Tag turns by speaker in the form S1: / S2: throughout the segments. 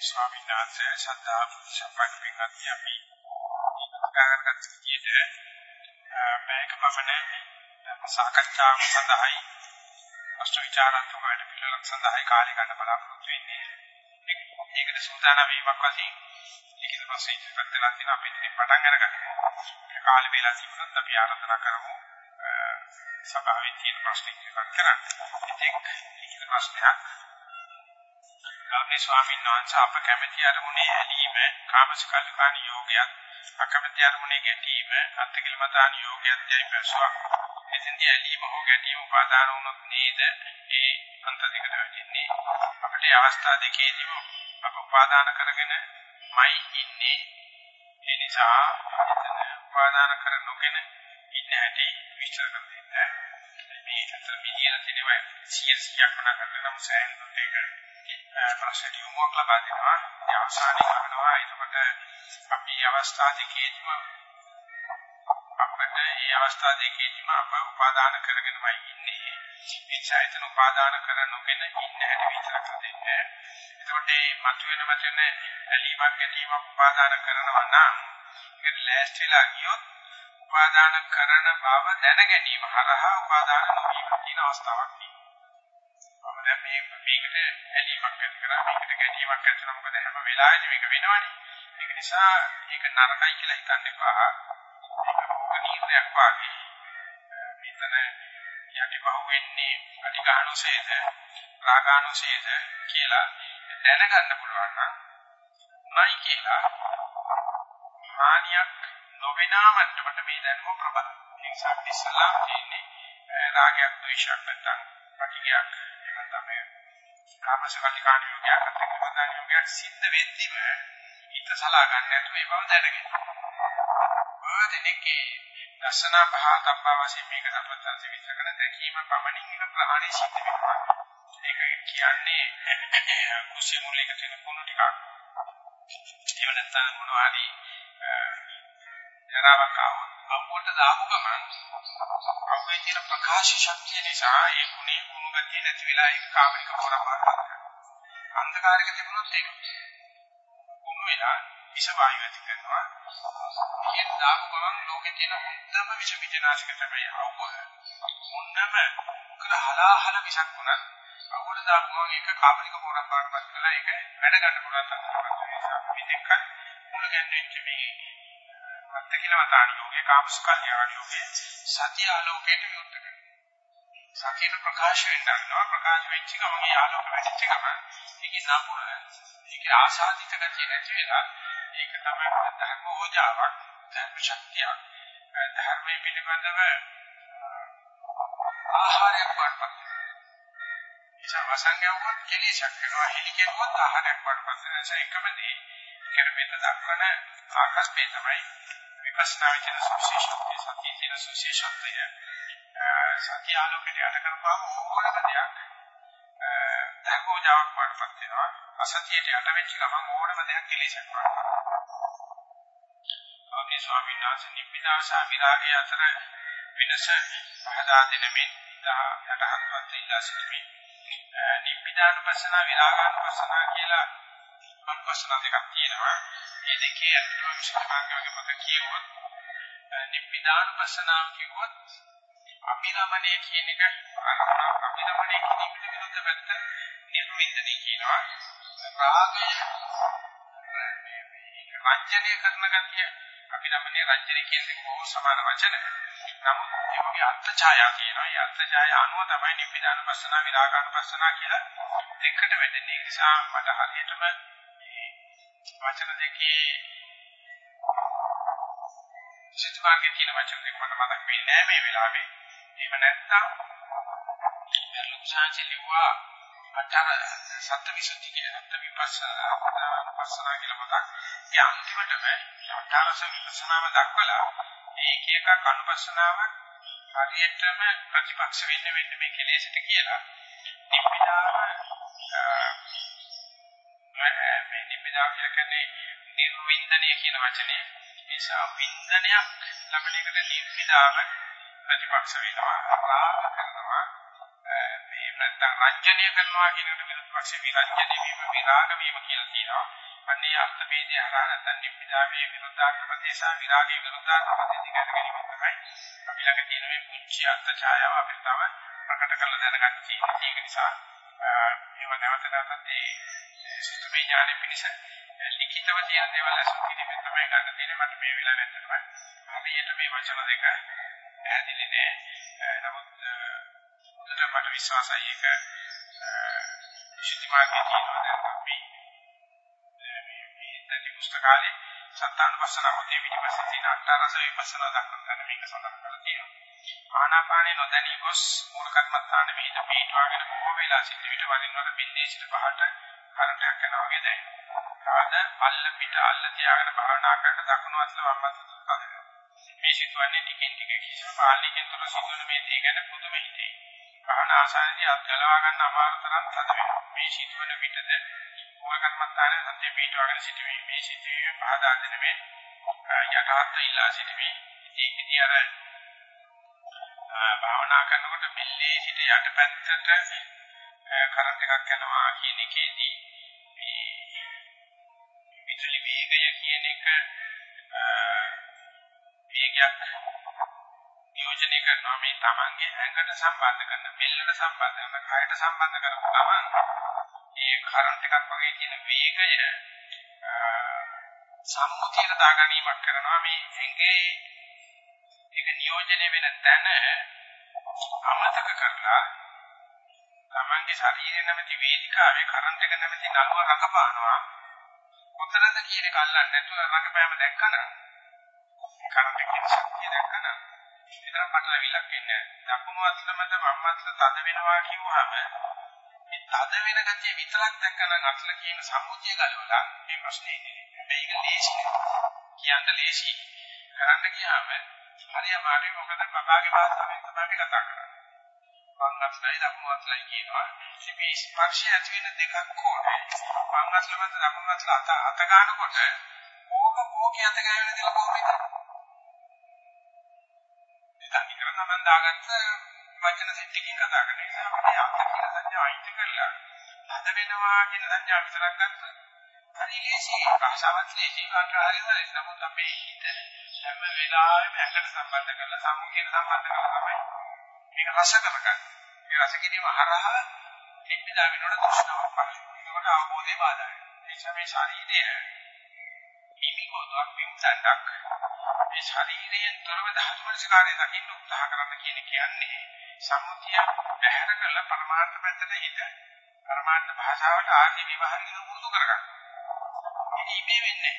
S1: ස්වාමීන් වහන්සේ ශ්‍රද්ධා බුද්ධ සම්පන්න පින්වත්නි අපි උදාහරණයක් විදිහට මේක පමණ සාකච්ඡාව සඳහායි ප්‍රශ්න විචාරාත්මක වැඩ පිළිවෙලක් සඳහායි කාලය ගන්න බලාපොරොත්තු වෙන්නේ. ඒකට සූදානම් වීමක් වශයෙන් ලිඛිත ප්‍රශ්න ඉදිරිපත් කළා තියෙනවා අපි ඉතින් පටන් අරගමු. ඒ කාලෙ වේලා තිබුණොත් අපි ආරාධනා කරමු සභාවේ තියෙන ප්‍රශ්න ඉදිරිපත් කරන්න. ඉතින් ලිඛිත ප්‍රශ්නයක් ගෞරවනීය ස්වාමීන් වහන්සේ අප කැමැති අරමුණේ ඇලීම කාමසකල්කාන යෝගයක් අකමැති අරමුණේ ගැටීම අත්කිලමතාන යෝගයක් යයි ප්‍රශ්වාස. එතෙන්දී ඇලීම හෝ ගැටීම උපාදාන වුණොත් නේද ඒ අන්ත දෙකට වෙන්නේ. අපිට අවස්ථා දෙකේදීම අප උපාදාන කරගෙන මයි ඉන්නේ. ඒ නිසා එතන උපාදාන කර නොගෙන ඉන්න හැටි විස්තර කර දෙන්න. මේ අතර මිදියන තියෙනවා 100 100ක් වුණා කරන සෑහෙන දුරට ඒක ප්‍රශ්න යොමුවක් ලබා දෙනවා. ඒ අවසානයේ අහනවා එතකොට අපි අවස්ථා දෙකේදීම අපිට මේ අවස්ථා දෙකේදීම අප උපාදාන කරගෙනමයි ඉන්නේ. ඒ නිසා එතන උපාදාන කර නොගෙන ඉන්න හැටි විතරක් දෙන්නේ. එතකොට මේ මතුවෙන මතුවෙන ඇලීමක් ගැටීමක් උපාදාන කරනවා නම් ඒකට ලෑස්තිලා ගියොත් උපාදාන කරන බව දැන ගැනීම හරහා උපාදාන නොවීම කියන අවස්ථාවක් තියෙනවා. දැන් මේ මේකට ඇලීමක් ඇති කරා. මේකට ගැටීමක් ඇති කරා මොකද හැම වෙලාවෙදි මේක වෙනවනේ. ඒක නිසා ඒක නරකයි කියලා හිතන්න එපා. ඒක මොක නීරයක් වාගේ මෙතන යටිපහුව වෙන්නේ අටිගානුසේද රාගානුසේද කියලා දැනගන්න පුළුවන් නම් උනායි කියලා හානියක් නොවෙනා මට්ටමට මේ දැනුම ප්‍රබලයි. ඒ නිසා ඉස්සලාම් තියෙන්නේ රාගයක් ද්වේෂයක් නැත්නම් පටිගයක් තමයි කාමසකලිකාණ යෝගයක් අත්‍යකමදාන යෝගයක් සිද්ධ වෙද්දිම හිත සලා ගන්න නැතුව ඒ බව දැනගෙන. බොහෝදෙනෙක්ගේ දර්ශනා පහතම්බා වශයෙන් මේක සම්පතන්සි විස්තර කරන දැකීම පමණින් ප්‍රහාණය සිද්ධ වෙනවා. ඒක කියන්නේ කුසිය මුලික තියෙන කුණු ටිකක්. ඒව නැත්තම් මොනවා හරි ජරාවක් ආවොත් අවුවට දාපු ගමන් අවුවේ තියෙන ප්‍රකාශ ශක්තිය නිසා ඒ කුණේ කුණු ගතිය නැති වෙලා ඒක කාමනික හොරපාරක් කරනවා. අන්ධකාරයක තිබුණොත් ඒක කුණු වෙලා විෂ වායු ඇති කරනවා. මේක දාපු ගමන් ලෝකේ තියෙන මුත්තම විෂ විජනාශක තමයි අවුව. මුන්නම කරහලාහල විෂක් වුණත් අවුවට දාපු ගමන් ඒක කාමනික හොරපාරක් කරලා ඒක වැඩ ගන්න පුළුවන් තරමට මේ දෙක මුල ගැන්වෙච්ච මේ මත්ත කියලා මතාන යෝගේ කාමසුකල්යාණ යෝගේ සත්‍ය ආලෝකයට විරුද්ධ කරනවා. සත්‍යන ප්‍රකාශ වෙන්න ගන්නවා. ප්‍රකාශ වෙච්ච ගමන් ඒ ආලෝක වැඩිච්ච ගමන් ඒකේ නපුර ඒකේ ආශාදිත ගතිය නැති වෙලා ඒක තමයි ධර්ම ඕජාවක් ධර්ම ශක්තියක්. ධර්මයේ පිළිබඳව ආහාරයක් වඩපත් නිසා වසංගයවොත් කෙලෙසක් වෙනවා හෙලි කෙරුවොත් ආහාරයක් වඩපත් වෙනවා. ඒකම දේ ඒකට මෙත දක්වන ආකාශපේ තමයි විපස්සනා විචන සුවිශේෂත්වය සතිය කියන සුවිශේෂත්වය. සතිය ආලෝකයට යට කරපුවාම ඕනම දෙයක්? ධර්මෝජාවක් වඩපත් වෙනවා. අසතියට යට වෙච්ච ගමන් ඕනම දෙයක් කෙලෙසක් වඩපත් අපේ ස්වාමීන් වහන්සේ නිබ්බිදා සාමිරාගේ අතර වෙනස පහදා දෙනමින් ඉදා යටහත්වත් ඉල්ලා සිටිමි නිබ්බිදානුපස්සන විරාගානුපස්සන කියලා අනුපස්සන දෙකක් තියෙනවා. මේ දෙකේ අතුරු විශේෂ මාර්ගයක පොත කියවොත් නිබ්බිදානුපස්සනාව කියවොත් අභිරමණය කියන එක අභිරමණය කියන එකට විරුද්ධ පැත්ත නිර්වින්දනය කියනවා. රාගය රංජනීය කරන ගතිය අභිරමණය රංජනීය කියන එක බොහෝ සමාන වචන. නමුත් ඒ වගේ අර්ථ ඡායා තියෙනවා ඒ අර්ථ ඡායා අනුව තමයි නිබ්බිදානුපස්සනාව විරාගානුපස්සනාව කියලා දෙකට වැටෙන්නේ. ඒ නිසා මට හරියටම වචන දෙකේ සිතුවාගේ තියෙන වචන දෙක මට මතක් වෙන්නේ නැහැ මේ වෙලාවේ. එහෙම නැත්නම් ලුක්ෂාන්චලිවා අතර සත්‍විසුද්ධි කියන සත්‍ය විපස්සනා පස්සනා කියලා මතක්. ඒ අන්තිමටම අටාරස විපස්සනාව දක්වලා මේක එකක් අනුපස්සනාවක් හරියටම ප්‍රතිපක්ෂ වෙන්න වෙන්න මේ කෙලෙසට කියලා නිබ්බිදාව මේ නිබ්බිදා කියලා කියන්නේ නිර්වින්දනය කියන වචනේ නිසා වින්දනයක් ලබන එකට නිබ්බිදාව ප්‍රතිපක්ෂ වෙනවා රාග කරනවා මේ නැත්තම් රංජනීය කරනවා කියන එකට පස්සේ විරාජ්‍ය දෙවීම විරාග වීම කියලා කියනවා. අන්නේ අර්ථ ભેදය හරහා නැත්නම් නිබ්බිදාවේ විරුද්ධාර්ථ ප්‍රදේශා විරාගයේ විරුද්ධාර්ථ ප්‍රදේශ ගැන ගැනීම තමයි අපි ළඟ තියෙන මේ පුංචි අර්ථ ඡායාව අපිට තව ප්‍රකට කරලා දැනගන්න තියෙනවා. ඒක නිසා මේව නැවත නැවතත් ඒ සුත්‍රමය ඥානෙ පිණිස ලිඛිතව තියෙන දේවල් අසු කිරීමෙන් තමයි ගන්න තියෙන්නේ. මට මේ වෙලාවේ ඇත්තටම හරියට මේ වචන දෙක පැහැදිලි නෑ. නමුත් හොඳට මට විශ්වාසයි ඒක විශේෂ මාර්ගයේ තියෙනවා දැන් අපි මේ මේ දැටි පුස්තකාලේ සත්‍යානුපස්සන මොතේ පිටිපස්සේ තියෙන අට්ඨාරස විපස්සනා දක්වන තැන මේක සඳහන් කරලා තියෙනවා. ආනාපානේ නොදැනී ගොස් මූල කර්මස්ථාන මෙහිද පිටවාගෙන බොහෝ වෙලා සිට විට වරින් වර බින්දේ සිට පහට කරටයක් යනවා වගේ දැනෙනවා. ආද අල්ල පිට අල්ල තියාගෙන භාවනා කරන දකුණු අස්ල වම් අස්ල තුනක් මේ සිතුවන්නේ ටිකෙන් ටික කිසිම පාලනයකින් තොර සිදුවන මේ දේ ගැන පුදුම හිතේ. භාවනා ආසනදී අත් ගලවා ගන්න අමාරු තරම් තද වෙනවා. මේ සිදුවන විටද මූල කර්මස්ථානයේ සත්‍ය පිටවගෙන සිටීමේ මේ සිටීමේ පහදා දෙන මේ යටහත් ඉලා සිටීමේ ඉතින් අර භාවනා කරනකොට මෙල්ලේ සිට යට පැත්තට කරන්ට් එකක් යනවා කියන එකේදී මේ විදුලි වේගය කියන එක වේගයක් නියෝජනය කරනවා මේ තමන්ගේ ඇඟට සම්බන්ධ කරන බෙල්ලට සම්බන්ධ කරන කයට සම්බන්ධ කරපු ගමන් මේ කරන්ට් එකක් වගේ තියෙන වේගය සම්මුතියට දාගැනීමක් කරනවා. මේ ඇඟේ ඒක නියෝජනය වෙන තැන අමතක කරලා තමන්ගේ ශරීරය නැමැති වේදිකාවේ කරන්ට් එක නැමැති නළුව රඟපානවා. කොතනද කියන එක අල්ලන්නේ නැතුව රඟපෑම දැක්කම කරන්ට් එකේ ශක්තිය දැක්කම විතර පටලවිලක් ඉන්නේ දකුණු අතල මත වම් අතල තද වෙනවා කියුවාම මේ තද වෙන ගතිය විතරක් දැක්කම අතල කියන සම්මුතිය ගලවලා මේ ප්‍රශ්නේ ඉන්නේ මේක ලේසි කියන්න ලේසි කරන්න ගියාම හරිය මාගේ මොකද බබාගේ භාෂාවෙන් තමයි අපි කතා කරන්නේ වම් අතලයි දකුණු අතලයි කියනවා මේ ස්පර්ශය ඇති වෙන දෙකක් ඕනේ වම් අතල මත දකුණු අතල අත අත ගන්නකොට ඕක ඕකේ අත ගෑවෙන දේ කොහොමද තනි කර තමන් දාගත්ත වචන සෙට් එකකින් කතා කරන නිසා අපේ අර්ථ කියන සංඥා අයිති කරලා හද වෙනවා කියන සංඥා විතරක් ගත්තා හරි ලේසි. භාෂාවත් ලේසි වාක්‍යහරි හරි නමුත් අපේ හිත හැම වෙලාවෙම ඇඟට සම්බන්ධ කරලා සම්මුතියට සම්බන්ධ කරලා තමයි. මේක රස කරගන්නේ මේ රස කිරීම හරහා නිබ්බිදා වෙනකොට තෘෂ්ණාවක් පහළ වෙනවා. ඒකට අවබෝධය බාධා වෙනවා. ඒ නිසා මේ ශරීරය හිමිකෝදක් විමුක්තක් මේ ශරීරයෙන් තොරව ධාතු මනසකාරය දකින්න උත්සාහ කරන්න කියන කියන්නේ සම්මුතිය බැහැර කරලා පරමාර්ථ පැත්තට හිත පරමාර්ථ භාෂාවට ආදී විවහාරික පුරුදු කරගන්න. ඉතින් මේ වෙන්නේ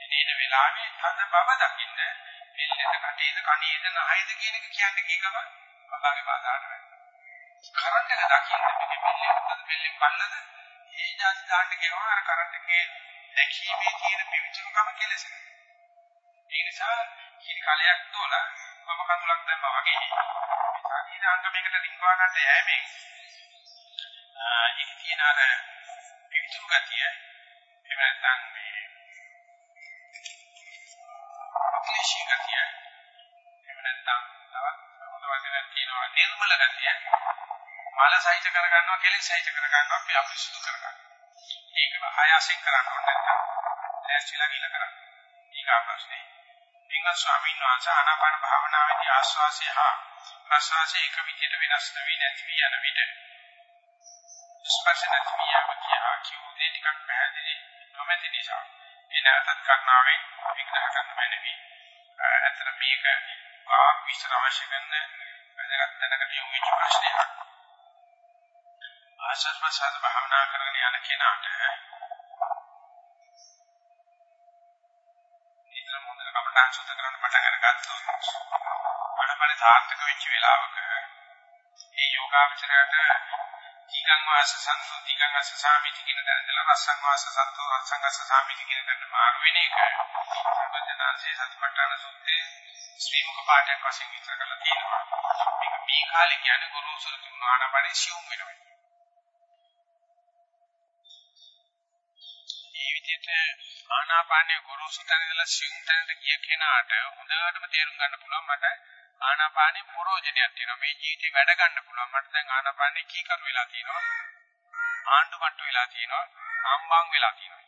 S1: එනේන වෙලාවේ තද බව දකින්න මෙල්ලෙද කටේද කණේද නහයද කියන එක කියන්නේ කී ගම බබාගේ භාෂාවට වෙන්නේ. කරන්ට් එක දකින්න මේක මෙල්ලෙ උඩද මෙල්ලෙ පල්ලද ඒ જાති දාන්න කියනවා අර කරන්ට් එකේ දැකීමේ තියෙන පිවිතුරුකම කෙලසෙනවා. ඒ නිසා කිරි කලයක් තෝලා මම කඳුලක් දැම්මා වගේ. මේ ශරීර අංගමයකට රිංගවා ගන්න යෑමෙන්. ඒක තියෙන අර පිවිතුරු ගතිය. එහෙම නැත්නම් මේ ක්ලේශී ගතිය. එහෙම නැත්නම් තවත් හොඳ වචනයක් තියෙනවා. නිර්මල ගතිය. මල සහිත කරගන්නවා කෙලෙස් සහිත කරගන්නවා අපි අපිරිසුදු කරගන්නවා. ඒක ආයාසයෙන් කරන්න ඕනේ නැත්නම් ලෑස්තිලා ගිල කරන්න ඊගා ප්‍රශ්නේ පින්වත් ස්වාමීන් වහන්සේ ආනාපාන භාවනාවේදී ආස්වාසය හා ප්‍රස්වාසය එක විදිහට වෙනස් වෙවි නැති වී යන විට ස්පර්ශ නැති වී යම කියා කියු දෙ ටිකක් පැහැදිලි නොමැති නිසා ඒ නැවතත් කරුණාවෙන් විග්‍රහ කරන්න බැනවි. ඇත්තට මේක වාක් විස්තර අවශ්‍ය කරන වැදගත් දැනකට යොමු වෙච්ච ප්‍රශ්නයක්. ආශස් ප්‍රසාද භාවනා කරගෙන යන කෙනාට කමඨාන් සුද්ධ කරන්න පටන් අරගත්තොත් අනපන සාර්ථක වෙච්ච වෙලාවක ඒ යෝගාවචරයට දීගං වාස සන්තෝ දීගං වාස සාමිති කියන දැනදලා රසං වාස සන්තෝ රසං වාස සාමිති කියන දැන මාරු වෙන එක සර්වඥාන්සේ සතිපට්ඨාන සූත්‍රයේ ශ්‍රී මුඛ පාඨයක් වශයෙන් විස්තර කරලා තියෙනවා. මේක මේ කාලේ කියන්නේ ගුරුසුරු තුනානපනේ සියුම් වෙනවා. ආනාපානයේ ගොරෝසු තැන ඉඳලා සියුම් තැනට ගිය කෙනාට හොඳටම තේරුම් ගන්න පුළුවන් මට ආනාපානයේ ප්‍රෝජනයක් තියෙනවා මේ ජීවිතේ වැඩ ගන්න පුළුවන් මට දැන් ආනාපානයේ කීකරු වෙලා තියෙනවා ආණ්ඩු මට්ටු වෙලා තියෙනවා ආම්බාම් වෙලා තියෙනවා.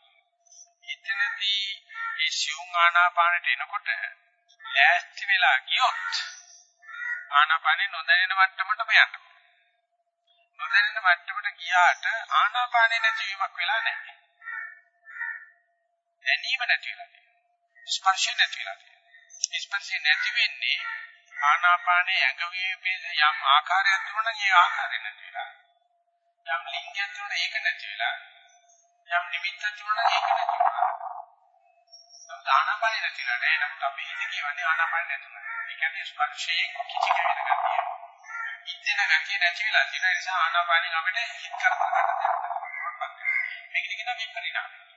S1: එතනදී ඒ සියුම් ආනාපානට එනකොට ලෑස්ති වෙලා ගියොත් ආනාපානේ නොදැනෙන මට්ටමටම යන්න. නොදැනෙන මට්ටමට ගියාට ආනාපානේ නැතිවීමක් වෙලා නැහැ. දැනීම නැති වෙලා තියෙනවා. ස්පර්ශ නැති වෙලා තියෙනවා. ස්පර්ශ නැති වෙන්නේ ආනාපානේ ඇඟවීමේ යම් ආකාරයක් තිබුණා නම් ඒ ආකාරය නැති වෙලා. යම් ලිංගයක් තිබුණා ඒක නැති වෙලා. යම් නිමිත්තක් තිබුණා නම් ඒක නැති වෙලා. ආනාපානේ නැති වෙලා නෑ. නමුත් අපි හිත කියවන්නේ ආනාපානේ නැතුණා. ඒ කියන්නේ ස්පර්ශයෙන් කිචි කැවෙන ගතිය. ඉන්දින ගතිය නැති වෙලා තියෙන නිසා ආනාපානෙන් අපිට හිත කරදර ගන්න දෙයක් නැහැ. මේක කියන විපරිණාමය.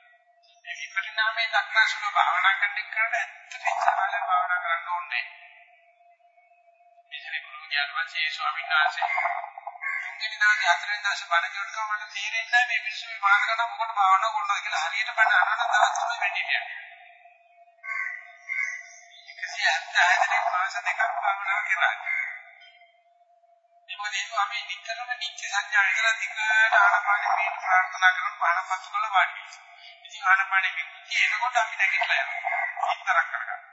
S1: මේ විපරිණාමයේ දක්නාසුල භාවනා කරන එකට ඇත්තට ඉස්සරහට භාවනා කරන්න ඕනේ. ඉතින් ගුරු ඥානවත් ඒ ස්වාමීන් වහන්සේ තුන්වෙනි දාසේ හතරවෙනි දාසේ බණ කියනකොට මට තේරෙන්නේ නැහැ මේ මිනිස්සු මේ මාත කරන මොකට භාවනා කරනවද කියලා හරියට බණ අහන තරම් තමයි වෙන්නේ. 170 දෙනෙක් මාස දෙකක් භාවනා කරා. මොකද ඒක අපි නිතරම නිත්‍ය සංඥා විතර දිගට ආනපානෙ මේ ප්‍රාර්ථනා කරන පානපත්තු වල වාඩි වෙනවා. ඉතින් ආනපානෙ විමුක්තිය එනකොට අපි නැගිටලා යනවා. ඉතරක් කරගන්න.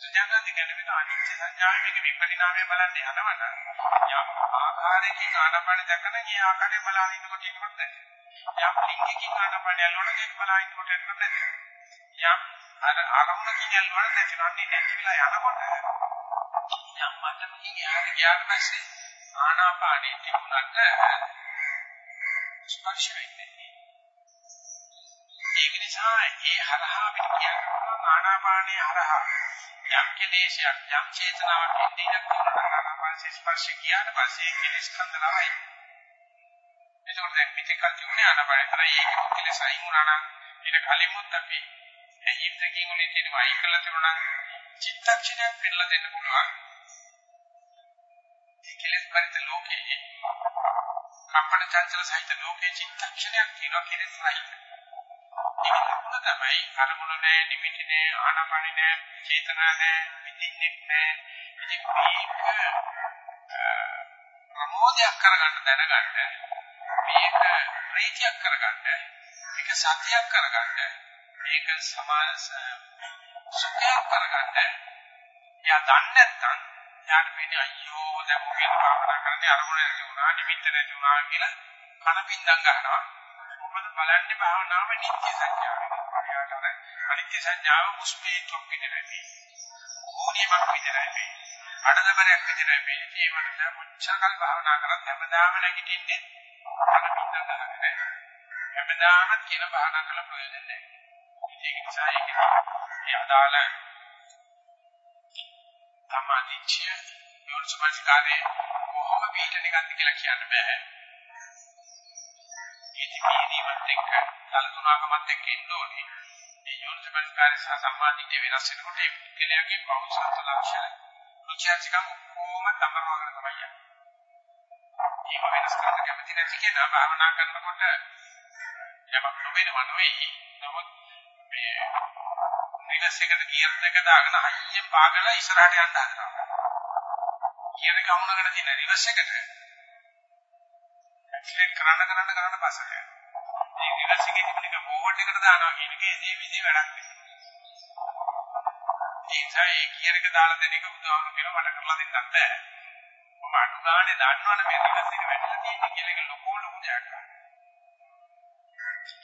S1: සත්‍යඥාති කියන්නේ මේක අනිත්‍ය සංඥාවේ මේක විපරිණාමය බලන්න යනවනම් යම් ආකාරයකින් ආනපානෙ දැකන ඒ ආකාරයෙන් බලන ඉන්නකොට ඒකවත් නැහැ. යම් ලිංගිකින් ආනපානෙ යනකොට ඒක බලන ඉන්නකොට ඒකවත් නැහැ. යම් අර ආරමුණකින් යනකොට නැතිවන්නේ නැතිලා යනකොට යම් මට්ටමකින් යාට ගියාට පස්සේ ආනාපානෙ තිබුණාට ස්පර්ශ වෙන්නේ. ඒක නිසා ඒ හරහා අපිට කියන්න පුළුවන් ආනාපානයේ හරහා යම් කෙලෙසයක් යම් චේතනාවක් එන්නේ ඉන්නකොට ආනාපානයේ ස්පර්ශ ගියාට පස්සේ කෙලෙස් කන්දරවයි එතකොට දැන් පිටිකල් තිබුණේ ආනාපානය තරයි ඒක කෙලෙස් අයින් වුණා නම් ඊට කලිමුත් අපි ඒ ඉන්ද්‍රියකින් උනේ තියෙනවා අයින් කළා තිබුණා චිත්තක්ෂණයක් පෙන්නලා දෙන්න පුළුවන්. කෙලෙස් පරිත ලෝකයේ කම්පන චංචල සහිත ලෝකයේ චිත්තක්ෂණයක් තියෙනවා කෙලෙස් සහිත. ඒක ලකුණ තමයි අරමුණ නැහැ, නිමිති නැහැ, ආනාපානෙ නැහැ, චේතනා නැහැ, විදින්නේ නැහැ. ඉතින් මේක ප්‍රමෝදයක් කරගන්න දැනගන්න මේක ප්‍රීතියක් කරගන්න මේක සතියක් කරගන්න මේක සමාස සුඛයක් කරගන්න එයා දන්නේ නැත්නම් යාට වෙන්නේ අයියෝ දැන් මොකේද භාවනා කරන්නේ අරමුණ නැති වුණා නිමිත්ත නැති වුණා කියලා කන පින්දම් ගන්නවා. මොකද බලන්නේ භාවනාව නිත්‍ය සංඥාව යාට අර අනිත්‍ය සංඥාව මුස්පීතුක් විතරයි ඕනියමක් විතරයි අඩදබරයක් විතරයි මේ ඒ වලට මුච්චකල් භාවනා කරත් හැමදාම නැගිටින්නේ කන පින්දම් ගන්නනේ හැමදාම කියන භාවනා කළ ප්‍රයෝජන නැහැ. ඒක නිසා ඒක ඒ අදාළ සමාධිච්ඡය යෝනිසමස්කාරේ කොහොම පිටන එකක්ද කියලා කියන්න බෑ. ඒකීදීවත් එක්ක කලතුණකමත් එක්ක ඉන්න ඕනේ. මේ යෝනිසමස්කාරේ සහ සම්මාදිට්ඨිය වෙනස් වෙනකොට ඒ පුද්ගලයාගේ පෞෂත්ව ලක්ෂණ රුචියචිකම් කොහොම තමරවගෙන තමයි යන්නේ. ඒක වෙනස් කරන්න කැමති නැති කෙනා භාවනා කරනකොට යමක් නොවෙනව නෙවෙයි. නමුත් මේ රිවර්ස් එකට ගියර් දෙක දාගෙන හයියෙන් පාගලා ඉස්සරහට යන්න හදනවා. ගියර් එක අමුණගෙන තියෙන රිවර්ස් එකට ඇක්සලරේට් කරන්න කරන්න කරන්න පස්සට යනවා. මේ රිවර්ස් එකේ තිබෙන එක ෆෝවර්ඩ් එකට දානවා කියන එකේ ඒ විදිහේ වැඩක් නෙවෙයි. ඒ නිසා ඒ ගියර් එක දාලා දෙන එක බුදුහාමුදුරු කියලා මට කරලා දෙන්නත් බෑ. මම අඩු ගානේ දන්නවනේ මේ රිවර්ස් එක වැටලා තියෙන්නේ කියලා ඒක ලොකෝ ලොකු දෙයක්.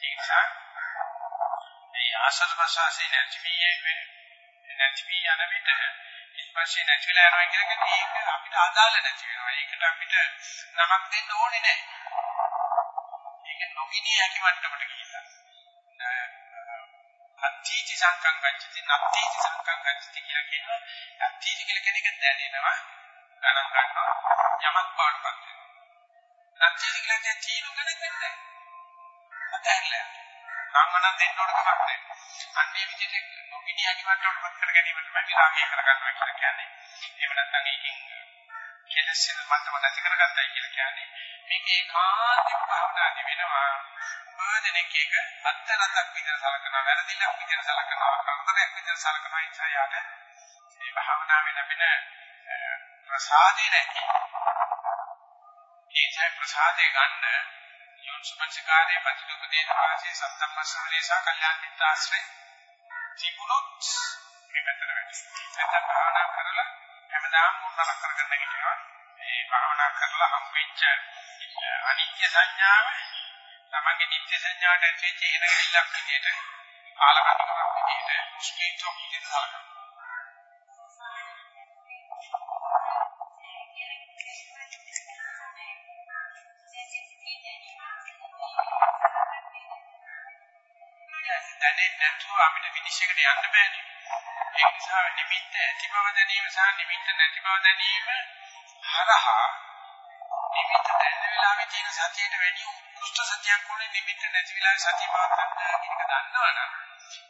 S1: ඒ නිසා මේ ආශ්‍රද ප්‍රසවාසයේ නැති වී නැති වී යන විට ස්පර්ශය නැති වෙලා යනවා කියන එක ඒක අපිට අදාළ නැති වෙනවා. ඒකට අපිට නමක් දෙන්න ඕනේ නැහැ. ඒක නොගිනී හැකි මට්ටමට ගිහිල්ලා. අත්‍යීති සංකම් ගච්ඡති නත්‍යීති සංකම් ගච්ඡති කියලා කියනවා. අත්‍යීති කියලා කෙනෙක් දැනෙනවා ගණන් ගන්නවා යමක් පාඩපත් වෙනවා. නත්‍යීති කියලා තියෙන ගණන් ගන්න නැහැ. අතහැරලා සංවනන් දෙන්න ඕන කමක් නැහැ. අන්නේ විදිහට නොමිනියගේ වටවටපත් කර ගැනීම තමයි විරාගය කරගන්නවා කියලා කියන්නේ. එහෙම නැත්නම් ඒකින් කෙලෙස් මට්ටම නැති කරගත්තයි කියලා කියන්නේ මේක ඒකාන්තයෙන් භාවනාදි වෙනවා. උපදෙනෙක් එක අත්තරක් විතර සලකනවා, වැරදිලක් විතර සලකනවා, කරදරයක් විතර සලකනවා ඉච්ඡා යාට මේ භාවනාවේ ලැබෙන ප්‍රසාදේ නැහැ. ඒ ප්‍රසාදේ ගන්න යෝනිසමංසකාරයේ ප්‍රතිලෝකදී වාසේ සම්තම්මස්සනේ සහ කල්යාණ මිත්‍රාශ්‍රය තිබුණොත් මේ පැත්තට වැඩි. නැත්නම් භාවනා කරලා හැමදාම මොනක් කරගෙන ඉන්නවා. මේ භාවනා කරලා හම්බෙච්ච අනිත්‍ය සංඥාව තමන්ගේ නිත්‍ය සංඥාට ඇතුලේ චේන ගිල්ලක් විදියට කාලකන්නිකමක් විදියට ස්පීඩ් විදියට සලකනවා. දැනෙන්නේ නැතුව අපිට විනිශ්චයකට යන්න බෑනේ. ඒ නිසා නිමිත්ත ඇති බව දැනීම සහ නිමිත්ත නැති බව දැනීම හරහා නිමිත්ත දැනෙන වෙලාවේ තියෙන සතියට වැඩි උත්කෘෂ්ඨ සතියක් ඕනේ නිමිත්ත නැති වෙලාවේ සතිය පවත්වන්න කියන එක දන්නවනම්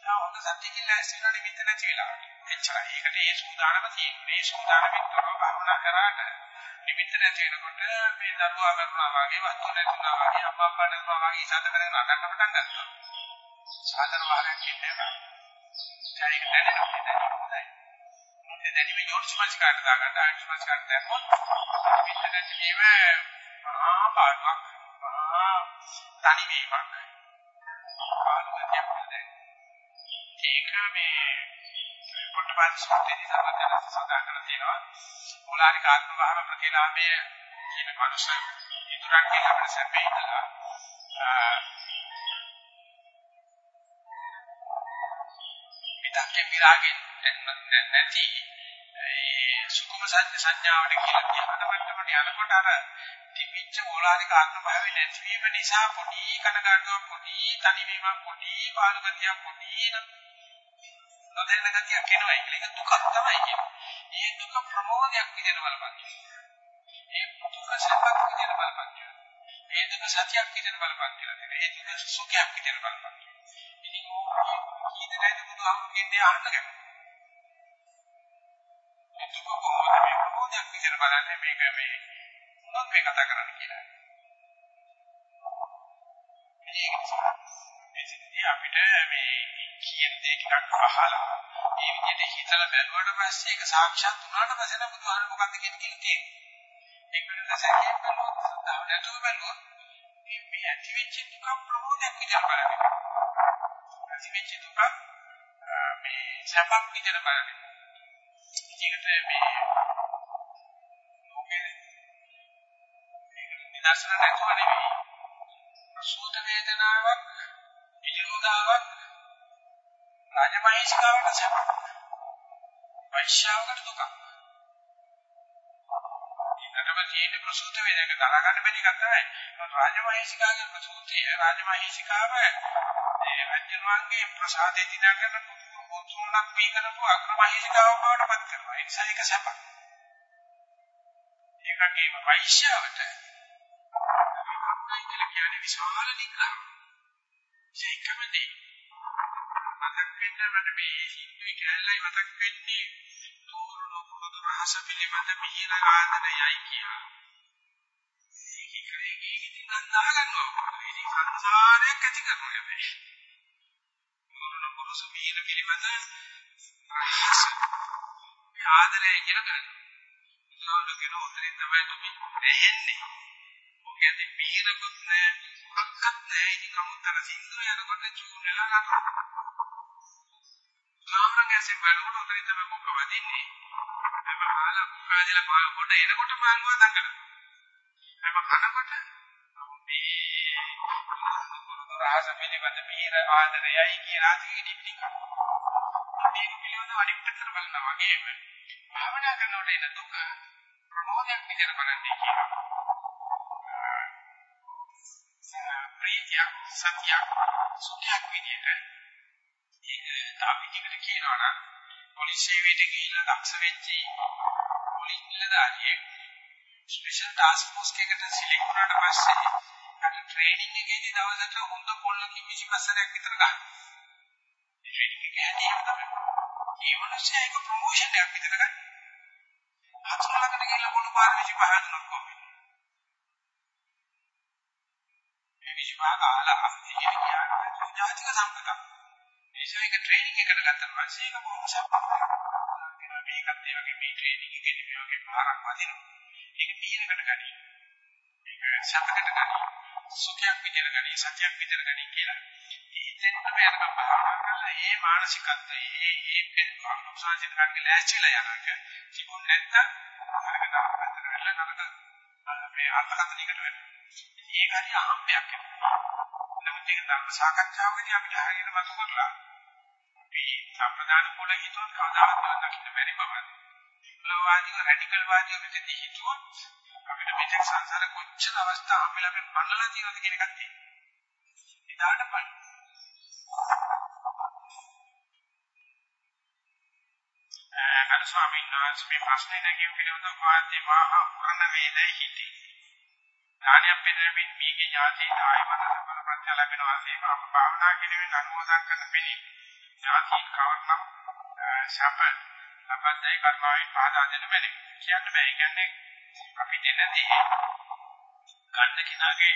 S1: තා හොඳ සතිය කියලා ඇස්සෙනවා නිමිත්ත නැති වෙලාවට. එච්චරයි. ඒකට ඒ සූදානම තියෙනවා. ඒ සූදානමින් තොරව භවනා කරාට නිමිත්ත නැති වෙනකොට මේ දරුවා මරුණා වගේ වස්තු නැතුණා වගේ අම්මා අප්පා නැතුණා වගේ සැත කරගෙන අඬන්න පටන් ගන්නවා. සාධන වාරයක් කියන්නේ ඒක දැනෙනවා දැනෙනවා හොඳයි. ඒ දැනීම යෝනිසමස්කාරට දාගන්න ආයුෂ්මස්කාරට දැම්මොත් මෙතන ජීව මහා පාඩුවක් මහා තනිවීමක්. පාඩුවක් කියන්නේ. ඒක මේ පොට්ටපාද සූත්‍රයේදී සමතන සඳහන් කරලා තියෙනවා. මූලාරික ආත්ම භාව ප්‍රතිලාභය කියන මනුෂ්‍ය ඉදurang කියන අපිට සැපේ ඉඳලා විතක්කේ විරාගෙන් නැති ඒ සුකුම සත්‍ය සංඥාවට කියලා ධ්‍යාන මට්ටමට යනකොට අර තිබිච්ච ඕලාරික ආත්ම භාවය නැතිවීම නිසා පොඩි කනගාටුවක් පොඩි තනිවීමක් පොඩි පාළුගතියක් පොඩි නොදැන්න ගතියක් එනවා ඒක දුකක් තමයි කියන්නේ. ඒ දුක ප්‍රමෝදයක් විදිහට බලපන්. ඒ දුක සැපක් විදිහට බලපන්. ඒ දුක සත්‍යයක් විදිහට බලපන් කියලා. ඒ දුක සුඛයක් විදිහට බලපන්. ඉතින් කීද නැද්ද බුදුහාමුදුරනේ අහන්න කැමති. මේ දුක කොහොමද මේ ප්‍රමෝදයක් විදිහට බලන්නේ මේක මේ මොනවද මේ කතා කරන්නේ කියලා. ඒක නිසා මේ සිද්ධිය අපිට මේ කියන දේ ටිකක් අහලා ඒ විදිහට හිතලා බැලුවට පස්සේ ඒක සාක්ෂාත් වුණාට පස්සේ නම් බුදුහාම මොකක්ද කියන කෙනෙක් තියෙන්නේ. ඒක වෙනද සැකයෙන් බලුවොත් සද්ධාව නැතුව බලුවොත් මේ මේ ඇති වෙච්ච දුක ප්‍රමෝදයක් විදිහට බලන්නේ. ඇති වෙච්ච දුක මේ සැපක් විදිහට බලන්නේ. ඒකට මේ ලෝකේ නිදර්ශන නැතුව නෙවෙයි. සූත වේදනාවක්, විජෝදාවක්, රාජමහේශිකාවට සැපක්. වෛශ්‍යාවකට දුකක්. ඊටම තියෙන ප්‍රසූත වේදනක දරා ගන්න බැරි එකක් තමයි. රාජමහේශිකාගේ ප්‍රසූතිය රාජමහේශිකාව ඒ රජුන්ගේ ප්‍රසාදේ දිනාගෙන පුතුණක් පීකරපු අග්‍රමහේශිකාව බවට පත් කරනවා. ඒ නිසා ඒක සැපක්. ඒකගේම වෛශ්‍යාවට කියලා කියන්නේ විශාල නිග්‍රහයක්. ඒකම දේ. මතක් වෙන්න මට මේ හින්දුයි කැලලයි මතක් වෙන්නේ නూరుණු පුරුදු රහස පිළිබඳ මිහිර ආදරයයි කියලා. ඒක ඒක ඉතින් ගන්නා ගන්නවා. ඉතින් සංසාරයක් ඇති කරනවා හැබැයි. නూరుණු පුරුදු මිහිර පිළිබඳ රහස ආදරය කියලා ගන්න. බුදුහාමුදුරුවෝ කියන උත්තරේ තමයි අපි ඇහෙන්නේ. ඔකදී මිහිරකුත් නැහැ, මොකක්වත් නැහැ. ඉතින් කමුත්තර සින්දුව යනකොට චූන් වෙලා නටනවා. බුදුහාමුදුරන්ගේ බලනකොට උතරින් තමයි මොකක් වදින්නේ. හැම ආලා කුකාදලා පාව කොට එනකොට මාංගුව දඟලනවා. හැම කනකොට මේ රහස පිළිබඳ මීර ආදරයයි කියලා තියෙන මේක පිළිබඳව අනිත් පැත්තට බලනවා වගේම භාවනා කරනකොට එන දුක ප්‍රමෝදයක් විදිහට බලන්නේ කියලා. ප්‍රීතියක් සතියක් සුඛයක් විදිහට ඒක තව විදිහකට කියනවා නම් පොලිස් සේවයට ගිහිල්ලා දක්ෂ වෙච්චි පොලිස් නිලධාරියෙක් ස්පෙෂල් ටාස්ක් ෆෝස් එකකට සිලෙක්ට් වුණාට පස්සේ අර ට්‍රේනින් එකේදී දවසට හොඳ පොල්ලකින් 25ක් විතර ගන්න. ඒ ට්‍රේනින් එක හැදීම තමයි. ඒ මිනිස්සේ ඒක ප්‍රොමෝෂන් එකක් විතර ගන්න. හතුරලකට ගිහිල්ලා පොළු පාර 25 දුන්නොත් කොහොමද? මේ 25 කාලා අපිට කියන්නේ ජාතික සම්පතක්. නිසා ඒක ට්‍රේනින් එකට ගත්තට පස්සේ ඒක බොහොම සප්පක් වෙනවා. මේකත් ඒ වගේ මේ ට්‍රේනින් එකේදී මේ වගේ පාරක් වදිනවා. ඒක පීනකට ගනි. ඒක සපකට ගනි. සුඛයක් විදියට ගනී සත්‍යයක් විදියට ගනී කියලා. ඉතින්ම යනකම් භාවනා කරලා ඒ මානසිකත්වයේ ඒ ඒ අනුසාරිත කරගෙන ලෑස්තිලා යනක තිබුණ නැත්තම් අරගෙන අතර වෙලා නරක මේ අර්ථකථනයකට වෙනවා. ඒක හරි අහම්බයක් වෙනවා. නමුත් ඒක ධර්ම සාකච්ඡාවකදී අපිට හරියට මතු කරලා අපි සම්ප්‍රදාන කුල හිතුවත් කවදාවත් දකින්න බැරි බවක්. විප්ලවවාදීව රැඩිකල් වාදීව මෙතනදී හිතුවොත් අපිට මෙතෙක් සංසාර කොච්චර අවස්ථා හම්බෙලා අපි පන්නලා තියෙනවද කියන එකක් තියෙනවා. ඉදාට පන්න. ගරු ස්වාමීන් වහන්සේ මේ ප්‍රශ්නේ නැගීම පිළිබඳව වාද්‍ය මහා පුරණ වේදයි හිටි. ඥානයක් පෙනෙමින් මීගේ ඥාති ආයමන සබල ප්‍රත්‍ය ලැබෙනවා ඒක අප භාවනා කිරීමෙන් අනුමෝදන් කරන පිණි ඥාති කවර්නම් ශප ලබද්දේ කර්මාවෙන් පහදා දෙන්න බැරි. කියන්න බෑ. ඒ කියන්නේ අපි දෙනදී ගන්න කෙනාගේ